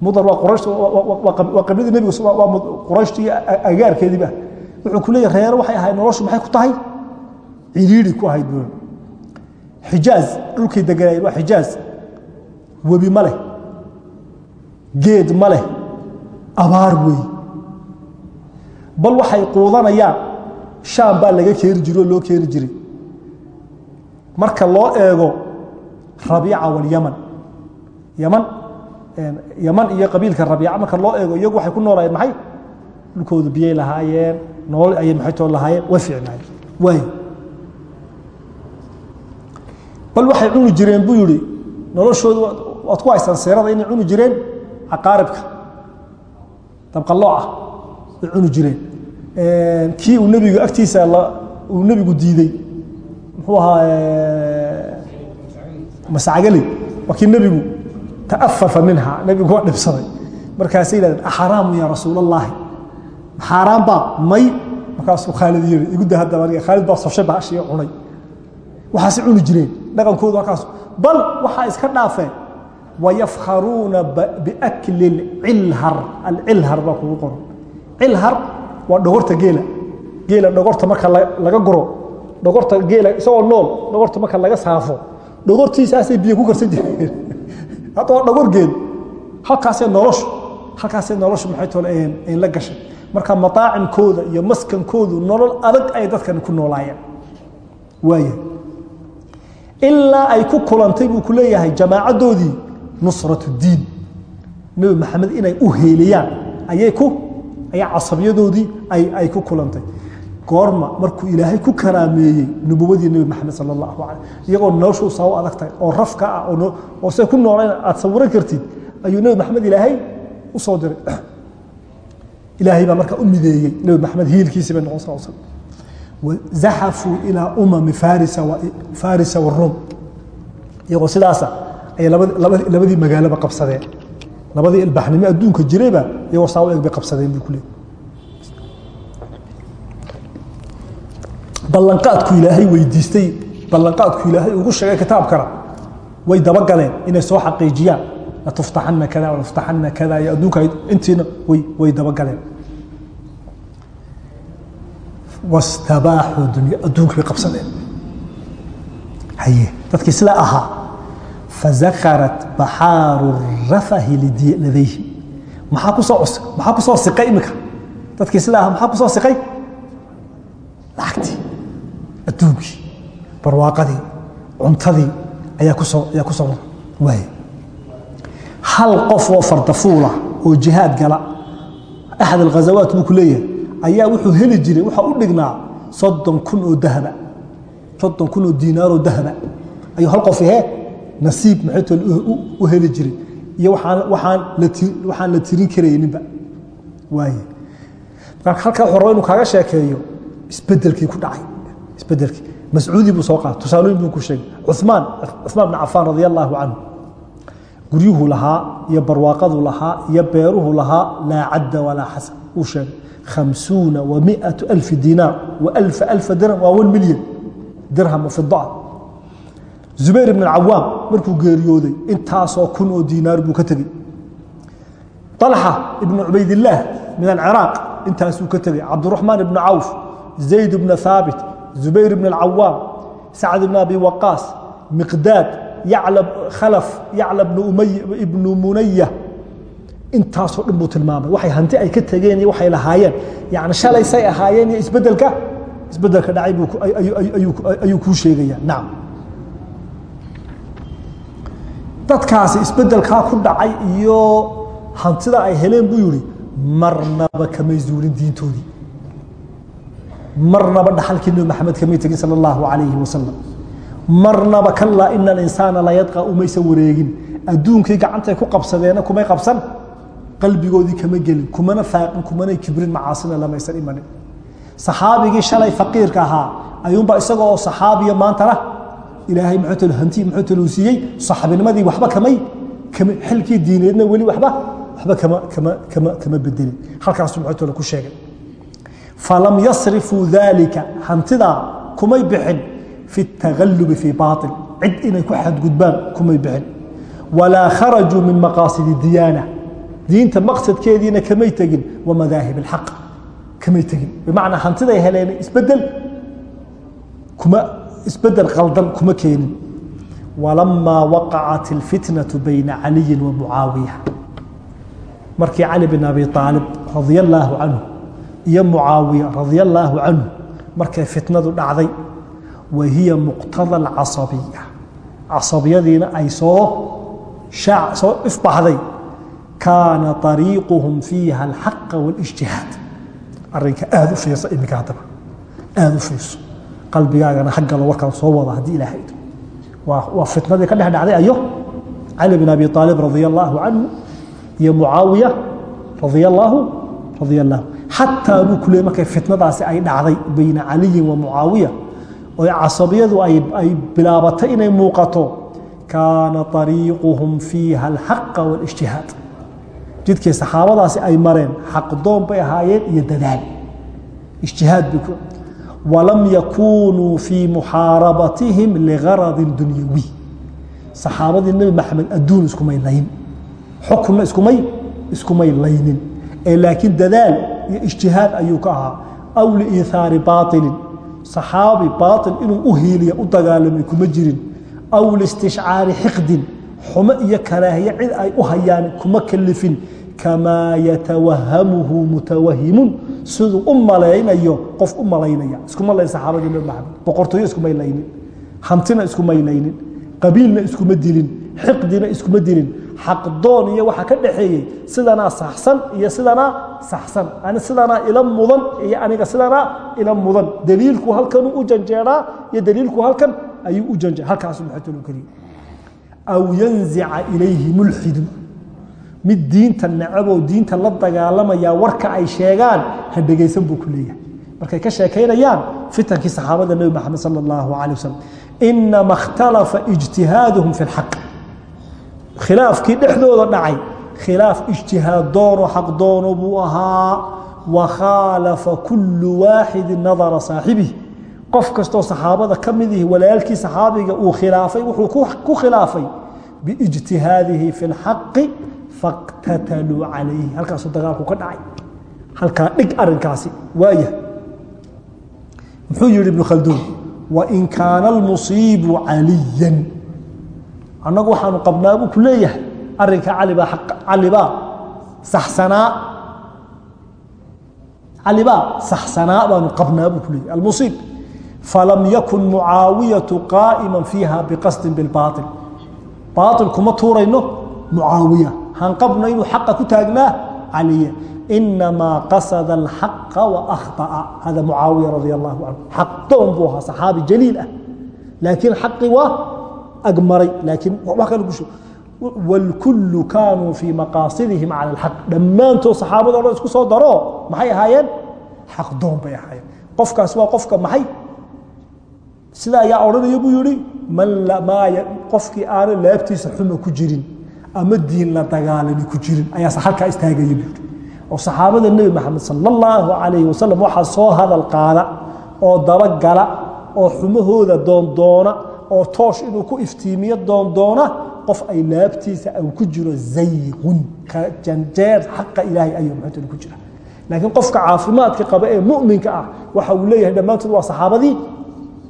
Mudar waa qabiiladii nebiga waa qurayshtii agaarkeediiba wuxuu ku leeyahay reero waxay ahayd noloshu maxay ku tahay? Ciriiri ku ahayd buu. Xijaaz dhulkay deganaayeen waa xijaaz. Webi ma leh. Geed ma leh. Abaar weeye bal waxay quudanayaan shaam baa laga keeni jiro oo loo keeni jiray. Marka loo eego rabiica walyaman yaman. Yaman iyo qabiilka rabiica marka loo eego iyagu waxay ku noolaayeen maxay? Dhulkoodu biyay lahaayeen nolol ayay maxay too lahaayeen? Way fiicnaayeen. Waay bal waxay cuni jireen buu yihi noloshoodu waad ku haystaan seerada inay cuni jireen? Caqaaribka. Dabqalooca way cuni jireen. Kii uu nebigu agtiisa uu nebigu diiday muxuu ahaa mascagali waa kii nebigu taafafa minha nebigu waa dhibsaday. Markaasay yidhahdeen axaraamu yaa rasuul allaahi xaaraan baa may. Markaasuu khaalid yiri iguda haddaba aniga khaalid baa soshay baashiyo cunay. Waxaase cuni jireen. Dhaqankoodu halkaas bal waxaa iska dhaafeen wayafkharuuna biakli cilhar. Alcilhar baa kugu qoran. Cilhar waa dhogorta geela. Geela dhogorta marka laga guro dhogorta geela isagoo nool dhogorta marka laga saafo dhogortiisaasay biyo ku karsan jireen. Hadda dhogor geel halkaasee noloshu halkaasee noloshu maxay tole la gashay marka mataacimkooda iyo maskankoodu nolol adag ay dadkani ku noolaayeen. Waaya ilaa ay ku kulantay buu ku leeyahay jamaacadoodii nusrat diin nebi maxamed inay u heeliyaan ayay ku ayaa casabiyadoodii ay ku kulantay. Goorma markuu ilaahay ku karaameeyey nubuwadii nebi maxamed sal allahu alay iyagoo noloshuu saa u adag tahay oo rafka ah oo say ku nooleen aad sawiran kartid ayuu nebi maxamed ilaahay u diray ilaahay baa markaa u mideeyey nebi maxamed hiilkiisii bay noqon sal slam zaxafuu ilaa umami farisa waruum iyagoo sidaasa ayay labadii magaaloba qabsadeen. Labadii ilbaxnimo adduunka jirayba iyagoo saa u eg bay qabsadeen buu ku leey ballanqaadku ilaahay weydiistay ballanqaadku ilaahay ugu sheegay kitaabkana way dabagaleen inay soo xaqiijiyaan latuftaxana kada latuftaxana kada. Iyo adduunka intiina way dabagaleen wastabaaxuu dunya adduunka bay qabsadeen haye dadkii ahaa fazakarat baxaaru rafahi ladayhim maxaa ku soo maxaa ku soo siqay imika dadkii ahaa maxaa ku soo siqay lacagtii adduunkii barwaaqadii cuntadii ayaa ku soo ayaa ku soo waaya hal qof oo fardafuula oo jihaad gala axad alghazawaat buu ku leeyahay ayaa wuxuu heli jiray waxaa u dhignaa soddon kun oo dahaba. Soddon kun oo diinaaroo dahaba. Ayuu hal qof ahee nasiib maxaytol u heli jiray. Iyo waaan waaan waxaan la tirin karayninba waaye. Marka halkaa wuxuu raba inuu kaaga sheekeeyo isbedelkii ku dhacay. Isbedelkii mascuudi buu soo qaatay tusaalooyin buu ku sheegay. Cumaan cumaan bn cafaan radia allaahu canhu guryuhu lahaa iyo barwaaqadu lahaa iyo beeruhu lahaa laa cadda walaa xasan uu sheegay miatu alfi diinaar wa alfa alfa dirham waa wan milyan dirham fidaa zubayr ibn alcawaam markuu geeriyooday intaasoo kun oo diinaar buu ka tegey طalxa ibnu cubaydillaah min alciraaq intaasuu ka tegey cabdiraxmaan ibnu cawf zayd ibna haabit zubayr ibn alcawaam sacd ibn abi waqaas miqdaad khalaf yacla ibnu munaya intaasoo dhan buu tilmaamay. Waxay hanti ay ka tegeen iyo waxay lahaayeen. Yani shalay say ahaayeen iyo isbeddelka isbeddelka dhacay ayuu kuu sheegaya. Nacam dadkaasi isbedelkaa ku dhacay iyo hantida ay heleen buu yihi marnaba kamay zuulin diintoodii. Marnaba dhaxalkii nebi maxamed kamay tegin sala allahu calayhi wasalam marnaba kalaa ina alinsaana la yadqa umaysan wareegin. Adduunkii gacantay ku qabsadeena kumay qabsan qalbigoodii kama gelin kumana faaqin kumana kibrin macaasina lamaysan imanin. Saxaabigii shalay faqiirka ahaa ayuunbaa isaga oo saxaabiya maantana ilaahay mxuuhanti muxuu taluusiiyey saxaabinimadii waxba kamay kama xilkii diineedna weli waba waxba kama kama kama kama bedelin halkaasu muxuu tala ku sheegay. Falam yasrifuu daalika hantidaa kumay bixin fi اtaghalubi fii baail cid inay ku xadgudbaan kumay bixin. Walaa kharajuu min maqaasidi diyaana diinta maqsadkeediina kamay tegin wamadaahib اlxaq kamay tegin bimacnaa hantiday heleen isbedel kuma isbedel qaldan kuma keenin walamaa waqacat اlfitnaة bayna caliyi wa mucaawiya markii cali bin abi aalib radia allaahu canhu iyo mucaawiya radia allaahu canhu markay fitnadu dhacday wahiya muqtada alcasabiya casabiyadiina ay soo shaac soo ifbaxday kaana ariiquhum fiiha alxaqa waاlijtihaad arrinka aada u fiirsa iminka haddaba aada u fiirso. Qalbigaagana haggalo warkaan soo wada haddii ilaahay waa fitnadii ka dhex dhacday ayo cali bin abi aalib radia allaahu canhu iyo mucaawiya radia allaahu radia allaahu xataa buu ku markay fitnadaasi ay dhacday bayna caliyin wa mucaawiya oo casabiyadu ay bilaabatay inay muuqato. Kaana ariiquhum fiiha alxaqa waاlijtihaad jidkii saxaabadaasi ay mareen xaqdoon bay ahaayeen iyo dadaal. Ijtihaad bay walam yakunuu fii muxaarabatihim ligaradin dunyawi. Saxaabadii nebi maxamed adduun iskumay layn xukunna iskumay iskumay laynin. Ee laakiin dadaal iyo ijtihaad ayuu ka ahaa. Aw liihaari baailin saxaabi baail inuu u hiiliya u dagaalamay kuma jirin. Aw liistishcaari xiqdin xumo iyo karaahiye cid ay u hayaan kuma kalifin kamaa yatawahamuhu mutawahimun. Siduu u malaynayo qof u malaynaya. Iskuma layn saxaabadii nabi maxamed. Boqortooyo iskumay hantina iskumay qabiilna iskuma dilin. Xiqdina iskuma dilin. Xaqdoon iyo waxa ka dhaxeeyey sidanaa saxsan iyo sidanaa saxsan. Ani sidanaa ila mudan iyo aniga sidanaa ila mudan. Daliilku halkanuu u janjeeraa iyo daliilku halkan ayuu u janjeera halkaasu maxatulu keliya aw yanzica ilayhi mulxidun mid diinta necaboo diinta la dagaalamaya warka ay sheegaan ha dhegaysan buu ku leeyahay. Markay ka sheekaynayaan fitankii saxaabada nebi maxamed sala allahu calay wasalam inama ikhtalafa ijtihaaduhum fi lxaq khilaafkii dhexdooda dhacay khilaaf ijtihaad doono xaq doono buu ahaa. Wa khaalafa kullu waaxidi nadara saaxibihi. Qof kastoo saxaabada ka mid walaalkii saxaabiga uu khilaafay wuxuu ku khilaafay biijtihaadihi fi lxaqi faqtataluu calayhi halkaasuu dagaalku ka dhacay halkaa dhig arinkaasi waaya muxuu yihi ibnu khalduun wain kaana almusiibu caliyan annagu waxaanu qabnaa buu ku leeyahay arinka calibaa calibaa saxsanaa calibaa saxsanaa baanu qabnaa buu ku leeyahay almusiib falam yakun mucaawiyatu qaa'ima fiiha biqasdin bilbaail baail kuma tuurayno mucaawiya. Hanqabno inuu xaqa ku taagnaa caliya inamaa qasada alxaqa waahطa'a hada mucaawiya radia allahu canhu xaq doon buu ahaa saxaabi jaliil ah. Laakiin xaqi waa agmaray. Laakiin waxba kale kusho. Wاlkulu kaanuu fii maqaasidihim cala alxaq. Dhammaantood saxaabado dhan isku soo daro maxay ahaayeen? Xaq doon bay ahaayeen. Qofkaas waa qofka maxay sida ayaa odhanaya buu yihi man qofkii aana laabtiisa xuma ku jirin ama diin la dagaalani ku jirin ayaa halkaa istaagaya buu yihi oo saxaabada nebi maxamed sala allahu calayhi wasalam waxaa soo hadal qaada oo dabagala oo xumahooda doondoona oo toosh inuu ku iftiimiyo doondoona qof ay laabtiisa u ku jiro zayqun janjeer xaqa ilaahay ayuu maxamed ku jira. Laakiin qofka caafimaadka qaba ee mu'minka ah waxa uu leeyahay dhammaantood waa saxaabadii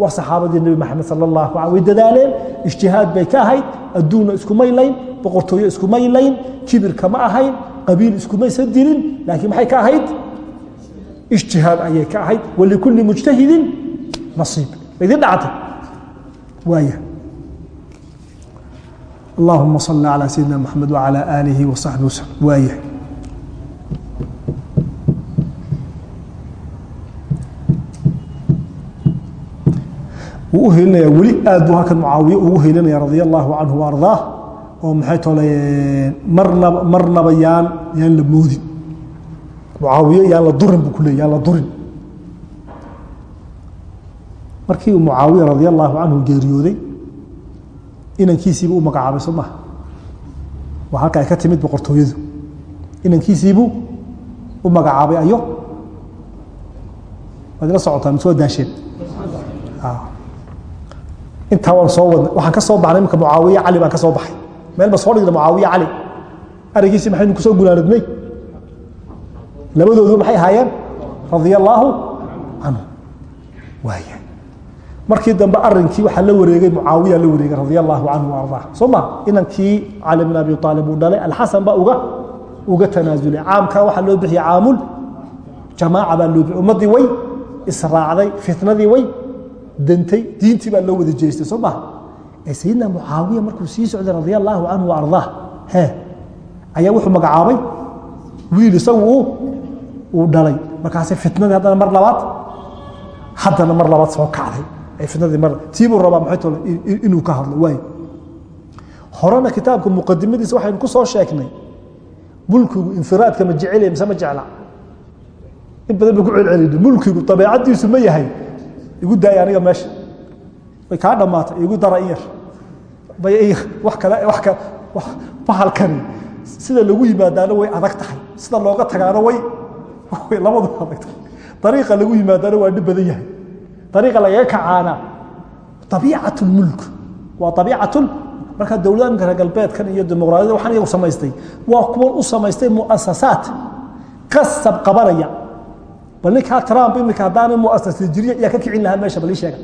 war saxaabadii nebi maxamed sal allahu ala way dadaaleen ijtihaad bay ka ahayd adduunna iskumay layn boqortooyo iskumay layn kibirka ma ahayn qabiil iskumaysa dilin laakiin maxay ka ahayd? Ijtihaad ayay ka ahayd. Walikulli mujtahidin nasiib. Idin dhactay waaya. Allahuma sal calaa sayidina maxamed wcalaa aalihi wasaxbi waslm waaya. Wuu u helinaya weli aad buu halkan mucaawiye ugu helinaya radia allahu canhu ardaah oo maxay tole marnaba marnaba yaan yaan la moodin. Mucaawiye yaan la durin buu ku leey yaan la durin. Markii uu mucaawiye radia allahu canhu geeriyooday inankiisiibuu u magacaabay soo maha waa halka ay ka timid boqortooyadu. Inankiisiibuu u magacaabay ayo. Waad ila socotaa mise waa daasheen intaa waan soo wadnay. Waxaan ka soo baxnay imika mucaawiye cali baan ka soo baxay. Meel ba soo dhigna mucaawiye cali arigiisii maxaynu ku soo gunaanadnay labadoodu maxay ahaayeen? Radia allaahu canhu waaya markii dambe arinkii waxaa la wareegay mucaawiya la wareegay radia allaahu canhu ardaa soo ma inankii cali bin abi aalib uu dhalay alxasan baa uga uga tanaasulay caamkaa waxaa loo bixiyey caamul jamaaca baa loo bixiyey ummaddii way israacday fitnadii way dantay diintii baa loo wada jeestay soo maha ee sayidina mucaawiya markuu sii socday radia allaahu canhu he ayaa wuxuu magacaabay wiil isagu uu dhalay. Markaase fitnadii haddana mar labaad haddana mar labaad soo kacday. Ay fitnadii mar tiibuu rabaa maxay tole inuu ka hadlo waay horena kitaabka muqadimadiisa waxaynu ku soo sheegnay mulkigu infiraadka ma jecel mise ma jecla. In badan ba ku celcelino mulkigu dabeecadiisu ma yahay igu daaya aniga meesha. Way kaa dhammaatay igu dara in yar bahalkani. Sida lagu yimaadaana way adag tahay. Sida looga tagaana way labadu adag tahay. Dariiqa lagu yimaadaana waa dhib badan yahay. Dariiqa lagaga kacaana abiicat mulk waa abiicatul marka dowladda reer galbeedkan iyo dimuqraadiyada waxaan iyagu samaystay. Waa kuwan u samaystay muasasaad qasab qabanaya bal ninkaa trump iminka haddaana muasasa jiriya yaa ka kicin lahaa meesha bal ii sheega.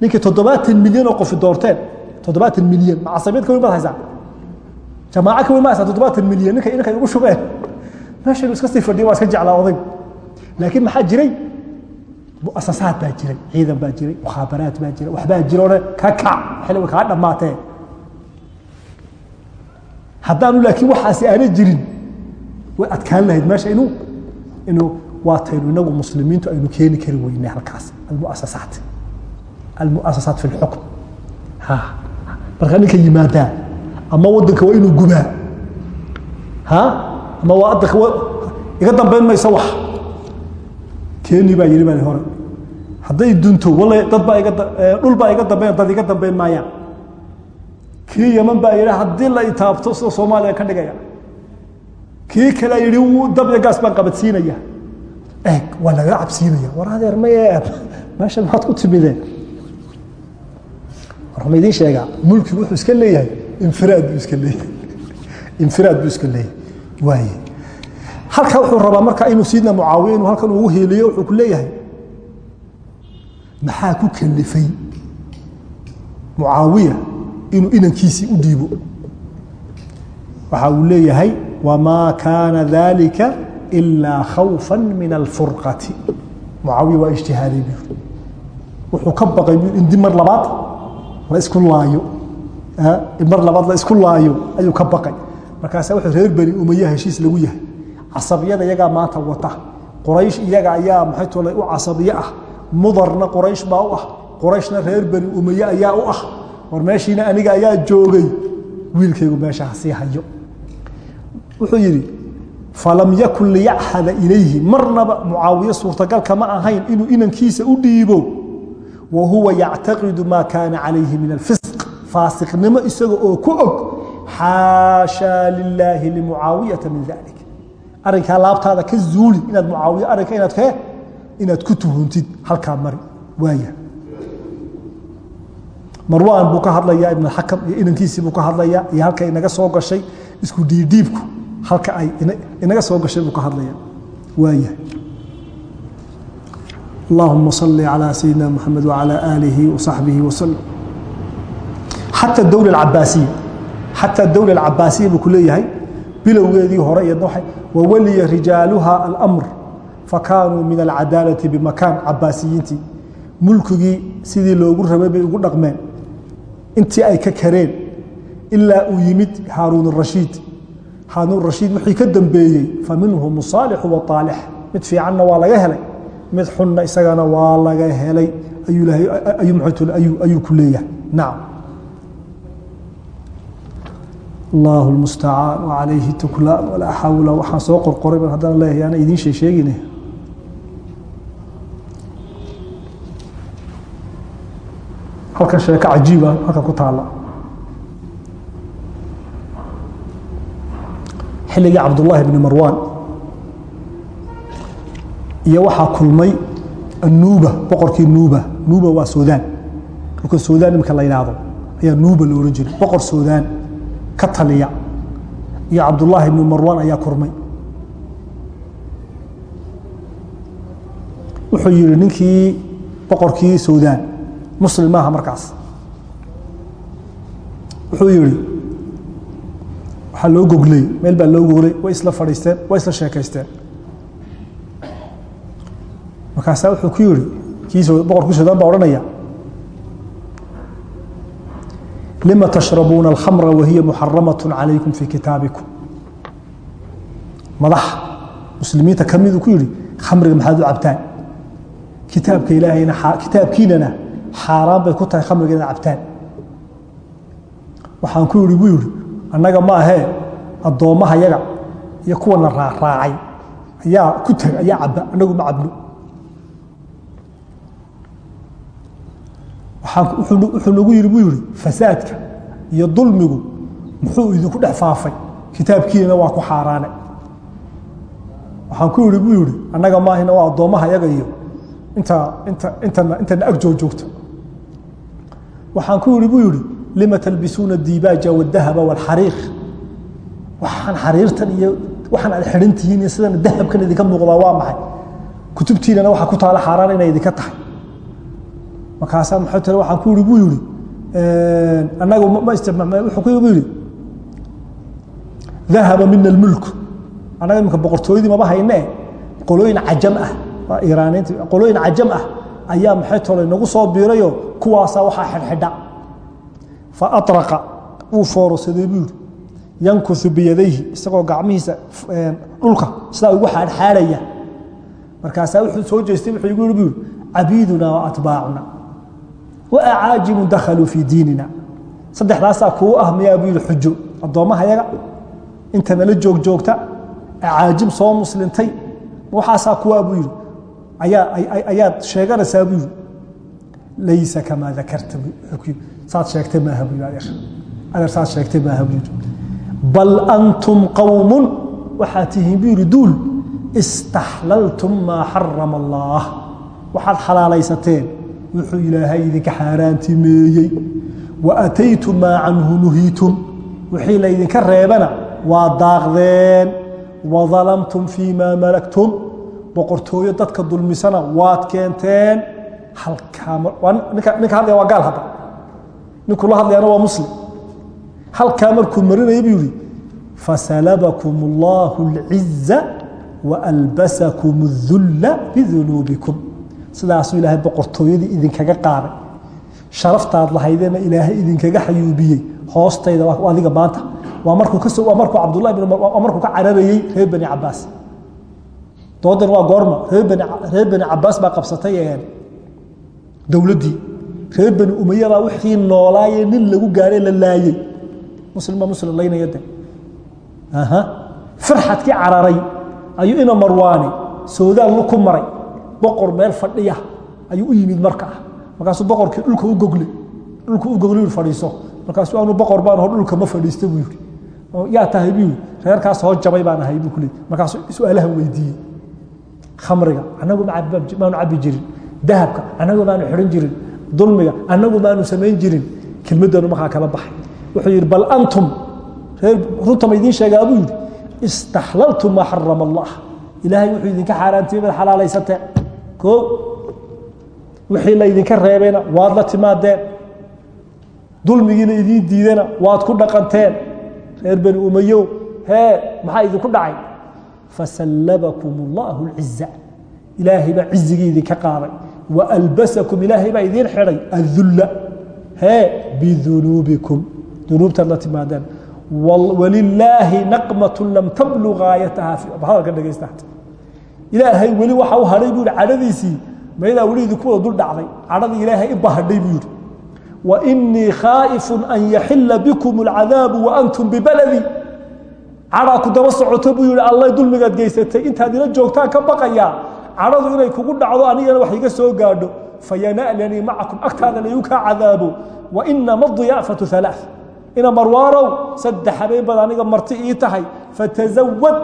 Ninkii toddobaatan milyan oo qofi doorteen toddobaatan milyan ma casabiyaed ka weyn baad haysaa? Jamaaco ka weyn ma haysaa toddobaatan milyan? Ninka ninka ugu shubeen. Meeshaynu iska sii fadhiyo waa iska jeclaa odayg laakiin maxaa jiray? Muasasaad baa jiray ciidan baa jiray mukhaabaraad baa jiray waxbaa jiroone ka kac xilliga kaa dhammaatee. Haddaanu laakiin waxaasi aana jirin way adkaan lahayd meesha inuu inuu waataynu inagu muslimiintu aynu keeni kari weynay halkaas. Almuasasaat. Almuasasaat fi lxukm ha. Marka ninka yimaadaa ama wadanka waa inuu gubaa. Ama waa adanka iga dambayn mayso wax. Keeni baa yidhi baa hore. Hadday dunto walla dad baa iga dhul baa iga dambeyn dad iga dambeyn maayaan. Kii yaman baa yidhi haddii la itaabto sida soomaaliya ka dhigaya. Kii kale yidhi dabya gaas baan qabadsiinaya eeg waa laga cabsiinaya war adeer ma eeb meesha maxaad ku timideen? War ma idiin sheegaa mulkigu wuxuu iska leeyahay infiraad buu iska leeyahay. Infiraad buu iska leeyahay. Waaye halka wuxuu rabaa marka inuu sidna mucaawiya inuu halkan ugu hiiliyo wuxuu ku leeyahay maxaa ku kalifay mucaawiya inuu inankiisii u dhiibo? Waxa uu leeyahay wamaa kaana dalika ilaa khawfa min alfurqati mucaawiya waa ijtihaaday buu wuxuu ka baqay buu in mar labaad la isku laayo mar labaad la isku laayo ayuu ka baqay markaasa wuxuu reer beni umaya heshiis lagu yahay casabiyada iyagaa maanta wata quraysh iyaga ayaa maxay tole u casabiye ah mudarna quraysh baa u ah qurayshna reer beni umaye ayaa u ah war meeshiina aniga ayaa joogay wiilkaygu meesha hasii hayo wuxuu yidhi falam yakun liyaxada ilayhi. Marnaba mucaawiye suurtagalka ma ahayn inuu inankiisa u dhiibo. Wa huwa yactaqidu maa kaana calayhi min alfisq. Faasiqnimo isaga oo ku og xaashaa lilaahi limucaawiyata min dalik arrinkaa laabtaada ka zuuli inaad mucaawiye arrinka inaad kee inaad ku tuhuntid. Halkaa mari waaya. Marwaan buu ka hadlayaa ibn xakam iyo inankiisii buu ka hadlayaa iyo halka inaga soo gashay isku dhiidhiibku halka ay inaga soo gashay buu ka hadlayaa waaya اللهم صل على سيدنا محمد وعلى آله وصحبه وسلم حتى الدولة العباسية حتى الدولة العباسية بكلية هي bilowgeedii hore iyadna waxay wawaliya rijaaluha alamr fakaanuu min alcadaalati bimakaan cabaasiyiintii mulkigii sidii loogu rabay bay ugu dhaqmeen intii ay ka kareen ilaa uu yimid haaruun rashiid haanurashiid wixii ka dambeeyey faminhu musaalixu waaalix mid fiicanna waa laga helay mid xunna isagana waa laga helay. Ayuu ku leeyahay. Naam. Allah mustacaan alayhi tuklaan walaa xawla waxaan soo qorqoray ba haddana leeyahay ana idiin sheesheegin halkan sheeko cajiiba ah, halkan ku taala xilligii cabdullaahi bni marwaan. Iyo waxaa kulmay anuuba boqorkii nuuba. Nuuba waa suudaan. Dhulka suudaan imika la yidhaahdo ayaa nuuba la ohan jiray. Boqor suudaan ka taliya. Iyo cabdullaahi bnu marwaan ayaa kurmay wuxuu yihi ninkii boqorkii suudaan muslim maaha markaas. Wuxuu yihi waxaa loo goglay meel baa loo goglay way isla fadhiisteen way isla sheekaysteen. Markaasaa wuxuu ku yihi kii boqorkii suudaan baa odhanaya lima tashrabuuna alkhamra wahiya muxaramaة calaykum fii kitaabikum? Madax muslimiinta kamiduu ku yihi khamriga maxaad u cabtaan? Kitaabka ilaahayna kitaabkiinana xaaraan bay ku tahay khamriga inaad cabtaan. Waxaan ku yihi buu yihi annaga ma ahee addoommaha yaga iyo kuwana raaraacay ayaa ku taga ayaa caba annagu ma cabno wuxuu nagu yidhi buu yihi fasaadka iyo dulmigu muxuu idinku dhex faafay. Kitaabkiinana waa ku xaaraane. Waxaan ku yihi buu yihi annaga maahina waa addoommaha yaga iyo inta inta intana intana ag joogjoogta waxaan ku yihi buu yihi lima talbisuuna dibaaja wadahaba wlxariiq waxaan xariirtan iyo waxaan aad xidhan iyo sidana dahabkan idinka muuqdaa waa maxay? Kutubtiinana waxaa ku taala xaaraan inay idinka tahay. Markaasaa maxamed tale waxaan ku ihi buu yihi annagu ma isticmaa wuxuu ku buu yihi dahaba mina almulku annaga iminka boqortooyadii maba hayne? Qolooyin cajam ah waa iiraaniinta qolooyin cajam ah ayaa maxamed tole inagu soo biirayo kuwaasaa waxaa xidhxidha faaraqa wuu foorosaday buu yihi yankusu biyadayhi isagoo gacmihiisa dhulka sidaa ugu xaadxaadhaya. Markaasaa wuxuu soo jeestay wuxuu igu yihi buu yihi cabiiduna wa atbaacuna wa acaajimu dakhaluu fii diinina. Saddexdaasaa kuu ah miyaa buu yihi xujo addoommaha yaga inta nala joog joogta acaajim soo muslintay. Waxaasaa kuwaa buu ayaa ayaad sheeganaysaa buu dakarta saad sheegtay maaha yihi adeer adeer saad sheegtay maaha yihi bal antum qowmu waxaad tihiin buu yihi duul istaxlaltum maa xarama allah waxaad xalaalaysateen wuxuu ilaahay idinka xaaraantimeeyey. Wa ataytum maa canhu nuhiitum. Wixii laydinka reebana waa daaqdeen. Wadalamtum fii maa malaktum. Boqortooyo dadka dulmisana waad keenteen. Ninka hadlaya waa gaal hadda ninkuu la hadlayana waa muslim halkaa markuu marinaya buu yihi fasalabakum اllahu اlciza waalbasakum الdulla bidunuubikum sidaasuu ilaahay boqortooyadii idinkaga qaaday sharaftaad lahaydeena ilaahay idinkaga xayuubiyey hoostayda waa adiga maanta waa markuu ka waa markuu cabdullahi bin waa markuu ka cararayey reer bani cabaas doodan waa goorma reer bani reer bani cabaas baa qabsatay dowladdii reer bani umayabaa wixii noolaaye nin lagu gaaree la laayey muslimba muslim laynaya de farxadkii cararay ayuu ina marwaani soodaan ku maray. Boqor meel fadhiya ayuu u yimid marka. Markaasuu boqorkii dhulka u gogle dhulka u gogle fadhiiso. Markaasuu anu boqor baan ho dhulka ma fadhiista buu yidhi. Yaa tahay buu yidhi reerkaas hoo jabay baan ahay buu kule markaasuu su'aalahan weydiiyey. Khamriga anagu maanu cabbi jirin. Dahabka anagu maanu xidhan jirin dulmiga anagu maanu samayn jirin kelmadanu markaa kala baxay? Wuxuu yidhi bal antum reer runta ma idiin sheegaa buu yidhi istaxlaltum maa xarama allah ilaahay wuxuu idinka xaaraantiyey baad xalaalaysateen koo wixii laydinka reebeyna waad la timaadeen. Dulmigiina idiin diidena waad ku dhaqanteen. Reer bani umayow hee maxaa idinku dhacay? Fasallabakum اllahu اlciza ilaahay baa cizigii idinka qaaday waalbasakum ilaahay baa idiin xidhay adulla hee bidunuubikum dunuubtaad la timaadeen walilaahi naqmatu lam tablug aayataha hadalka dhegaysta ilaahay weli waxa u hadhay buu yihi cadhadiisii maydaa weli idinku dul dhacday cadhadii ilaahay inba hadhay buu yihi wainii khaa'ifu an yaxila bikum اlcadaabu waantum bibaladi cadhaa ku daba socoto buu yihi alla dulmigaad geysatay intaad ila joogtaan ka baqayaa cadhadu inay kugu dhacdo anigana wax iga soo gaadho fayana'lanii macakum agtaada laygu kaa cadaabo wainama diyaafatu alaa ina marwaanow saddex habeen baad aniga marti ii tahay. Fatazawad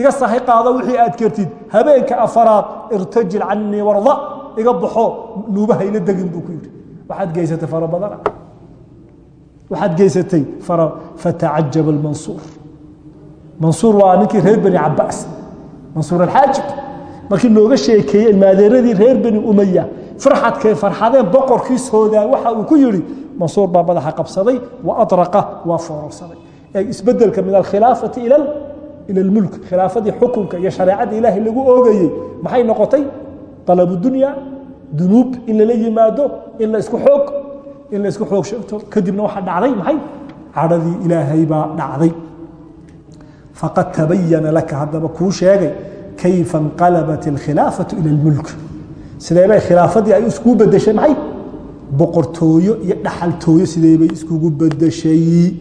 iga sahay qaado wixii aad kartid. Habeenka afaraad irtajil canii warda. Iga baxo nuubahayla degin buu ku yidhi. Waxaad geysatay fara badana. Waxaad geysatay fara fatacajaba almansuur. Mansuur waa ninkii reer bani cabaas mansuur alxaajib markii looga sheekeeyey ilmaadeeradii reer bani umaya farxadkay farxadeen boqorkii soodaan waxa uu ku yidhi mansuur baa madaxa qabsaday wa adraqa waa foorarsaday. Ee isbeddelka min alkhilaafati ila almulk khilaafadii xukunka iyo shareecadii ilaahay lagu oogayey maxay noqotay? Dalabu dunya dunuub in lala yimaado in la isku xoog in la isku xoog sheegto kadibna waxaa dhacday maxay? Cadhadii ilaahay baa dhacday. Faqad tabayana laka haddaba kuu sheegay kayfa inqalabat alkhilaafatu ila almulk sideebay khilaafadii ay iskugu bedeshay maxay boqortooyo iyo dhaxaltooyo sideebay iskugu bedeshay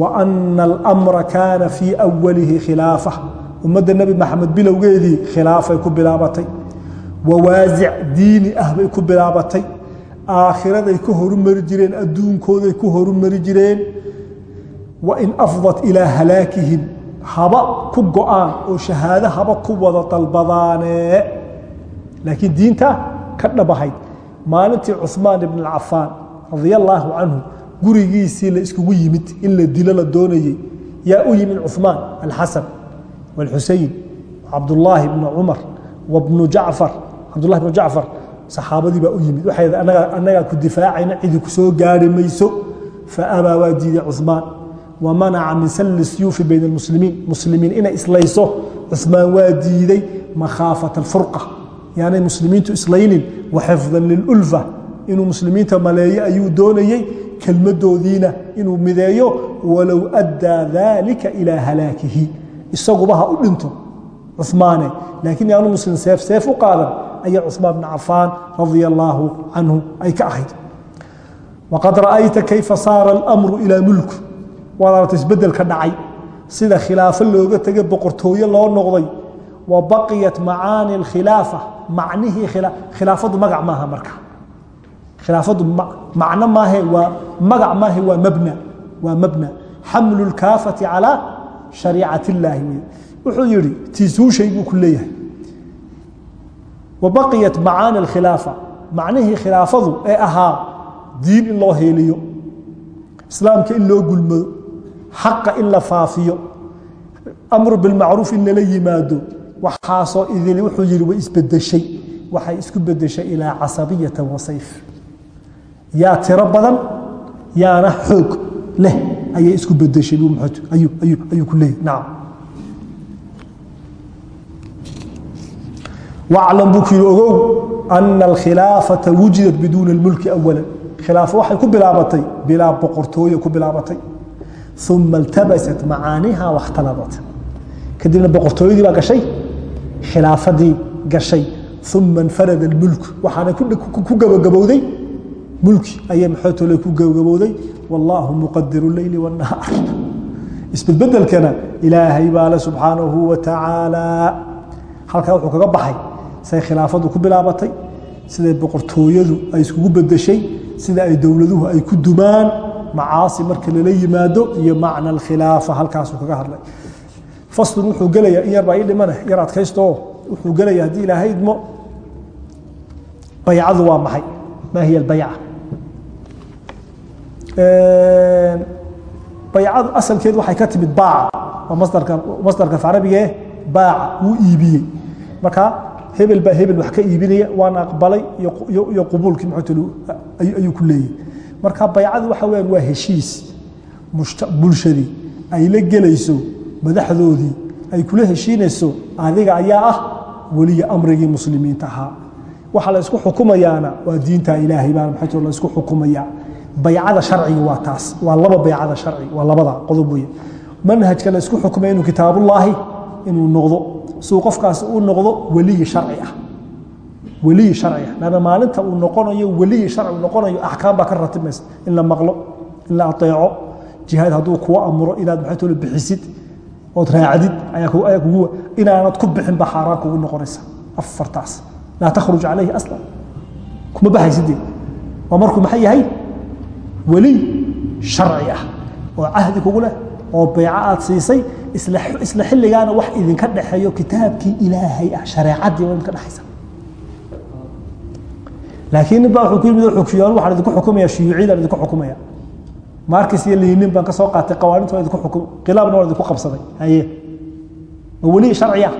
wa ana alamra kaana fii awalihi khilaafa ummadda nebi maxamed bilowgeedii khilaafay ku bilaabatay wawaasic diini ah bay ku bilaabatay aakhiraday ka horumari jireen adduunkooday ku horumari jireen wain afdat ilaa halaakihim haba ku go'aan oo shahaado haba ku wada dalbadaane. Laakiin diinta ka dhabahayd maalintii cusmaan ibn cafaan radia allaahu canhu gurigiisii la iskugu yimid in la dilo la doonayey yaa u yimid cumaan alxasan wاlxuseyin cabdulaahi bn cumar wabnu jacfar cabdulahi bnu jacfar saxaabadii baa u yimid. Waxay anagaa ku difaacayna cidi ku gaari mayso faabaa waa diiday cumaan wamanaca min salli siyuufi bayna اlmuslimiin muslimiin inay islayso cuثmaan waa diiday makhaafata alfurqa yaanay muslimiintu islaynin waxifdan lilulfa inuu muslimiinta maleeyo ayuu doonayey kelmadoodiina inuu mideeyo walow addaa dalika ilaa halaakihi isaguba ha u dhinto cumaane laakiin yaanu muslim seef seef u qaadan ayaa cuثmaan bn cafaan radia allaahu canhu ay ka ahayd waqad ra'ayta kayfa saara اlamru ilaa mulk waad aragta isbedelka dhacay sida khilaafo looga tegay boqortooyo loo noqday wa baqiyat macaani اkhilaafa macnihii khilaafadu magac maaha marka khilaafadu macno maahe waa magac maahe waa mabna waa mabna xamlu اlkaafati calىa shariicat اllaahi wey wuxuu yihi tiisuushay buu ku leeyahay wa baqiyat macaani اkhilaafa macnihii khilaafadu ee ahaa diin in loo heeliyo islaamka in loo gulmado xaqa in la faafiyo amru bilmacruuf lala yimaado waxaasoo idili wuxuu yihi way isbedeshay waxay isku bedeshay ilaa casabiyata wa sayf. Yaa tiro badan yaana xoog leh ayay isku bedeshay ayuu ku leeyahy nacam waclam buu ku yihi ogow ana alkhilaafata wujidat biduuna اlmulki awala khilaafo waxay ku bilaabatay bilaa boqortooye ku bilaabatay uma اltabasat macaaniha wakhtaladat kadibna boqortooyadii baa gashay khilaafadii gashay uma infarada اlmulk waxaana ku gabagabowday mulki ayay maxootole ku gabagabowday wallaahu muqadiru leyli wاnahaar isbedbedelkana ilaahay baa le subxaanahu wa tacaala halkaa wuxuu kaga baxay say khilaafadu ku bilaabatay siday boqortooyadu ay iskugu bedeshay sida ay dowladuhu ay ku dumaan macaasi marka lala yimaado iyo macna alkhilaafa halkaasuu kaga hadlay. Faslun wuxuu gelayaa in yar baa ii dhimane yar adkaystooo wuxuu gelaya haddii ilaahay idmo baycadu waa maxay? Maa hiya albayca? Baycadu asalkeedu waxay ka timid baaca waa masdarka masdarka carabigee baaca wuu iibiyey. Marka hebel baa hebel wax ka iibinaya waana aqbalay iyo qubuulkii maxootl ayuu ku leeyahy marka baycadu waxa weyaan waa heshiis. Bulshadii ay la gelayso madaxdoodii ay kula heshiinayso adiga ayaa ah weliya amrigii muslimiinta ahaa. Waxa la isku xukumayaana waa diinta ilaahay baa maxayto la isku xukumaya. Baycada sharciga waa taas waa laba baycada sharciga waa labada qodob weeye manhajka la isku xukumaya inuu kitaabullaahi inuu noqdo. Siduu qofkaasi uu noqdo weliyi sharci ah weliyi sharci ah lanna maalinta uu noqonayo weliyi sharci noqonayo axkaam baa ka ratimaysa in la maqlo in la ateeco jihaad hadduu kuwa amuro inaad maxaytolo bixisid ood raacdid ayaa kugu inaanad ku bixin baa xaaraan kugu noqonaysa. Afartaas. Laa takhruj calayhi aslan. Kuma baxaysidee waa markuu maxay yahay? Weli sharci ah oo cahdi kugu leh oo beyco aad siisay isla xilligaana wax idinka dhexeeyo kitaabkii ilaahay ah shareecadii idinka dhexaysa laakiin nin baa waxaan idinku xukumaya shuyuuciyadaan idinku xukumaya. Markis iyo liinin baan ka soo qaatay qawaaninta waa idinku xukum khilaafna waa idinku qabsaday haye. Ma weli sharci ah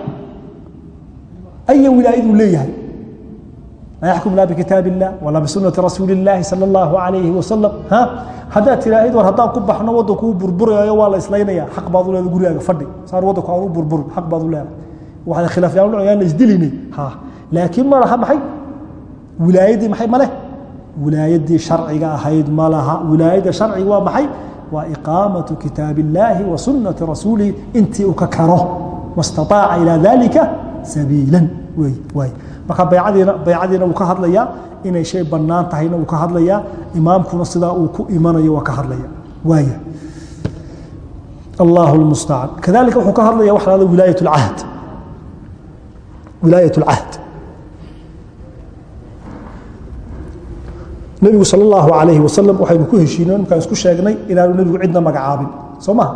aya wilaayaduu leeyahay. Laa yaxkum laa bikitaab illah walaa bisunati rasuuli illaahi sala allahu alayhi wasalam ha? Haddaad tiraahid war haddaan ku baxno waddankuu burburayo waa la islaynaya. Xaq baad u leeda gurigaaga fadhi. Saan waddanku aan u burburin xaq baad u leedahay waxaad khilaafyaan dhacayaan la isdilinay. Laakiin ma laha maxay wilaayadii maxay maleh wilaayadii sharciga ahayd ma laha wilaayadda sharciga waa maxay waa iqaamatu kitaab illaahi wa sunnati rasuulihi intii uu ka karo wastaaaca ilaa dalika sabiilan wey waay marka baycadiina baycadiina wuu ka hadlayaa inay shay bannaan tahayna wuu ka hadlayaa imaamkuna sidaa uu ku imanayo waa ka hadlaya waaya الله المستعان كذلك وxuu ka hadlaya wa hahdo wilaayة الcahd wilaayaة الcahd nebigu sal اllahu alayhi wasalam waxaynu ku heshiino markaan isku sheegnay inaanu nebigu cidna magacaabin. Soo maha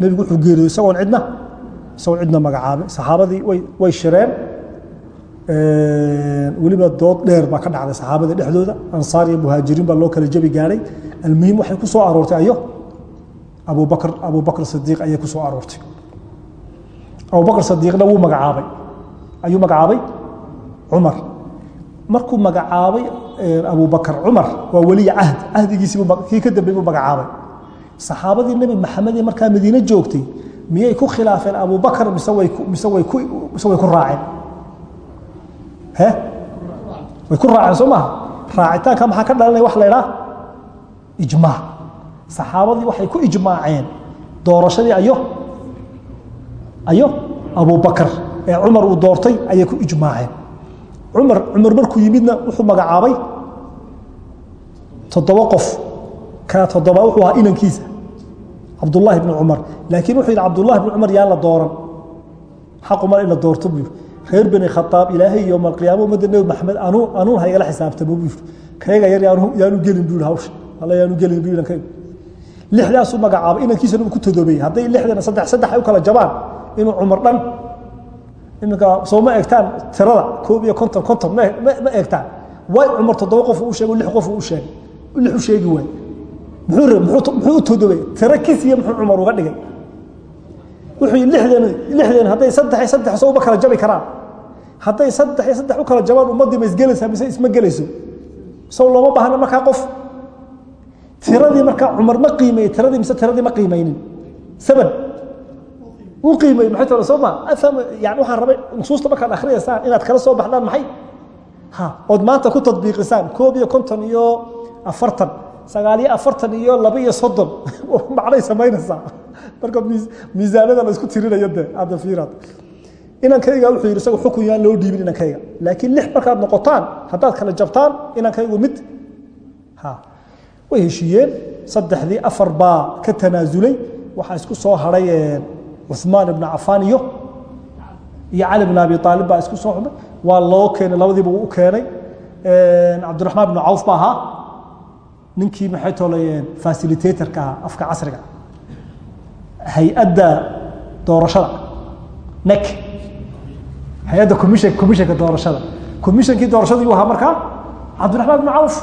nebigu wuxuu geeriyey isagoon cidna? Isagoon cidna magacaabin. Saxaabadii way shireen. Weliba dood dheer baa ka dhacday saxaabada dhexdooda. Ansaar iyo muhaajiriin baa loo kala jabi gaadhay almuhim waxay ku soo aroortay ayo abubakr abubakr sidiiq ayay ku soo aroortay. Abubakr sidiiqna wuu magacaabay. Ayuu magacaabay? Cumar. Markuu magacaabay abu bakr cumar waa weliya cahd. Cahdigiisii kii ka dambey buu magacaabay saxaabadii nebi maxamed ee markaa madiine joogtay miyay ku khilaafeen abu bakr mise way ku raaceen? Way ku raaceen soo maha? Raacitaanka maxaa ka dhalanaya wax la idhaha ijmaac saxaabadii waxay ku ijmaaceen doorashadii ayo ayo abubakr ee cumar uu doortay ayay ku ijmaaceen cumar cumar markuu yimidna wuxuu magacaabay toddoba qof. Ka toddoba wuxuu ahaa inankiisa cabdullaahi bni cumar laakiin wuxuu yidhi cabdullahi bni cumar yaan la dooran. Xaq umar in la doorto buu yidhi. Reer beni khataab ilaahay yowma alqiyaama ummadda nebi maxamed anuu anuun ha igala xisaabtamo buu yidhi. Kayaga yar yaanu gelin buu yidhi hawsha alla yaanu gelin buu yidhi kayga lixdaasuu magacaabay inankiisana uu ku todoobeyey hadday lixdana saddex saddex ay u kala jabaan. Inuu cumar dhan iminka soo ma eegtaan tirada koob iyo konton konton ma ma eegtaan. Way cumar toddoba qof u sheegay lix qof u sheegay? Lix u sheegi waay muxuu u todoobay tiro kisiya muxuu cumar uga dhigay. Wuxuu lixdan lixdan hadday saddex saddex soo uma jabi karaan. Hadday saddex saddex u kala jabaan ummaddii ma isgelaysaa mise isma gelayso? Sow looma baahna markaa qof. Tiradii markaa cumar ma qiimeeyey tiradii mise tiradii ma qiimeynin saban wuu qiimeeyey maxay tole soo ma afham yani waxaan rabay nusuusta markaad akhriyaysaan inaad kala soo baxdaan maxay? Ood maanta ku tadbiiqisaan koob iyo konton iyo afartan sagaal iyo afartan iyo laba iyo soddon. Macnay samaynaysaa marka miisaanada la isku tirinayo de hadda fiiraad. Inankayga wuxuu yidhi isaga xukun yaan loo dhiibin inankayga laakiin lix markaad noqotaan haddaad kala jabtaan inankaygu mid way heshiiyeen. Saddexdii afar baa ka tanaasulay waxaa isku soo haray cuثmaan ibn cafaan iyo iyo cali abi aalib baa isku soo xumay waa loo keenay labadiiba u keenay. Cabdiraxmaan bn cawf ba ahaa. Ninkii maxay tolayeen fasilitatorka afka casriga. Hay'adda doorashada. Nek. Hay'adda commission commissionka doorashada. Commissionkii doorashada yuu ahaa markaa cabdiraxmaan bn cawf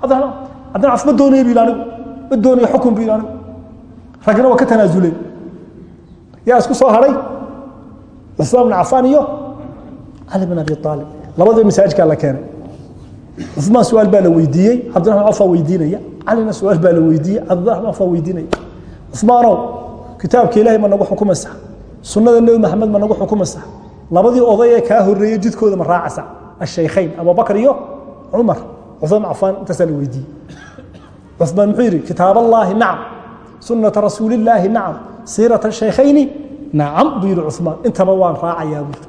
cabdiramaan haddana af ma doonaya bu ma doonaya xukun bu anigu? Waa ka tanaasuleen yaa isku soo haray? Cusmaan bn iyo cali bin abi aalib labadiiba masaajidkaa la keenay. Cusmaan su'aal baa la weydiiyey. Cabdiraxman cawf waa weydiinaya. Calina su'aal baa la weydiiyey. Cabdiraxman cawf waa weydiinaya. Cusmaanow kitaabka ilaahay ma nagu xukumaysa sunnada nebi maxamed ma nagu xukumaysa labadii oday ee kaa horreeyey jidkooda ma raacaysa ashaykhayn abubakar iyo cumar. Cusmaan cafaan intaasaa la weydiiyey. Cusmaan muxuu yidhi kitaab allaahi nacam sunnata rasuulillaahi nacam siirata shaykhayni nacam buu yidhi cusmaan intaba waan raacayaa buu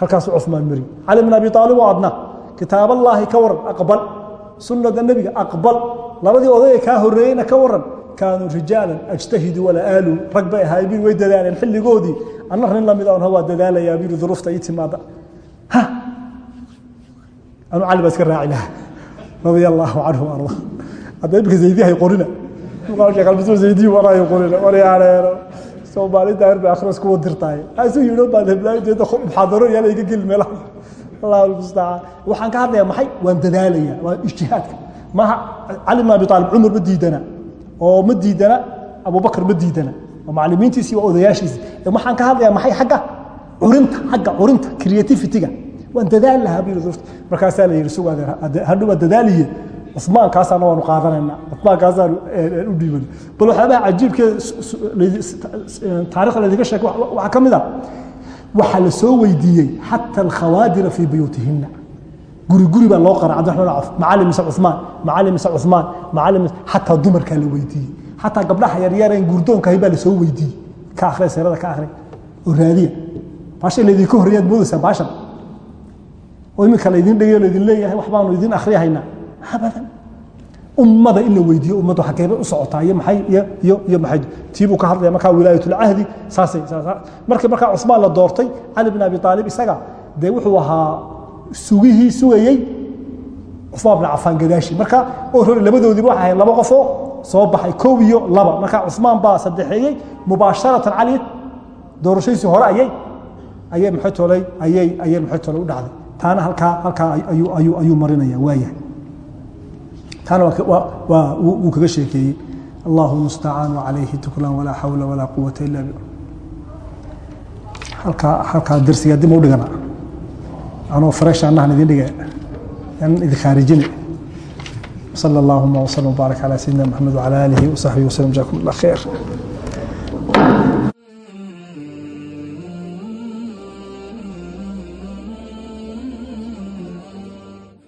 halkaasuu cusmaan mari cali bin abi aalib oo adna kitaab allaahi ka waran aqbal. Sunnada nebiga aqbal. Labadii odayee kaa horreeyeyna ka waran kaanuu rijaalan ajtahidu wala aalu. Rag bay ahaay bir way dadaaleen xilligoodii. Anna nin la mid ahna waa dadaalayaa biri duruufta ii timaada ha! Anu cali baa iska raaci lahaa. Radia allaahu canhu arda hadda imika zaydihay qorina soomaalida heer bay akhras kuwa dirtaay asu yidho baan heblaaydeeda muxaadaro yaa layga geli meelaha allah almustacaan waxaan ka hadlayaa maxay? Waan dadaalaya waa ijtihaadka. Maaha cali bin abi aalib cumar ma diidana. Oo ma diidana abubakar ma diidana. Oo macalimiintiisi waa odayaashiisi waxaan ka hadlayaa maxay? Xagga curinta xagga curinta creativity-ga. Waan dadaal lahaa bu markaasaa la yidhi sugaad hadhu waa dadaaliye cusmaan kaasaana waanu qaadanayna cusmaan kaasaan u dhiiban bal waxyaabaha cajiibkee taarikhda laydinka sheeg waxaa ka mid a waxaa la soo weydiiyey xata alkhawaadira fii buyuutihina guri guri baa loo qara cabdiraxmaan caf macalin mise cumaan macalin mise cumaan macalin mise xataa dumarkaa la weydiiyey. Xataa gabdhaha yaryareen gurdoonkahay baa la soo weydiiyey. Ka akhriya seerada ka akhri oo raadiya. Baasha laydinka horreeyaad moodaysaa baashan. Oo iminka laydin dhegayo laydin leeyahay wax baanu idin akhriyahaynaa abadan ummada in la weydiiyo ummaddu xageeba u socotaa iyo maxay iyo maxay tiibuu ka hadlaya markaa wilaayatulcahdi saasay markii markaa cusmaan la doortay cali bin abi aalib isaga dee wuxuu ahaa sugihii sugayey cusmaan bin cafaan gadaashi. Marka oo hore labadoodiiba waxay ahayd laba qofoo soo baxay kow iyo laba. Marka cusmaan baa saddexeeyey mubaasharatan cali doorashadiisii hore ayay ayay maxay tolay ayay ayay maxay tolay u dhacday. Taana halkaa halkaa ayuu marinaya waayahay taana waa wuu kaga sheekeeyey allahu mustacaan calayhi tuklan walaa xawla walaa quwata ila bi halkaa halkaa darsiga dib u dhigana anoo fresh annahan idin dhiga yan idin khaarijine صلى اللهم وسلم وبارك على سيدنا محمد وعلى اله وصحبه وسلم جزاكم الله خير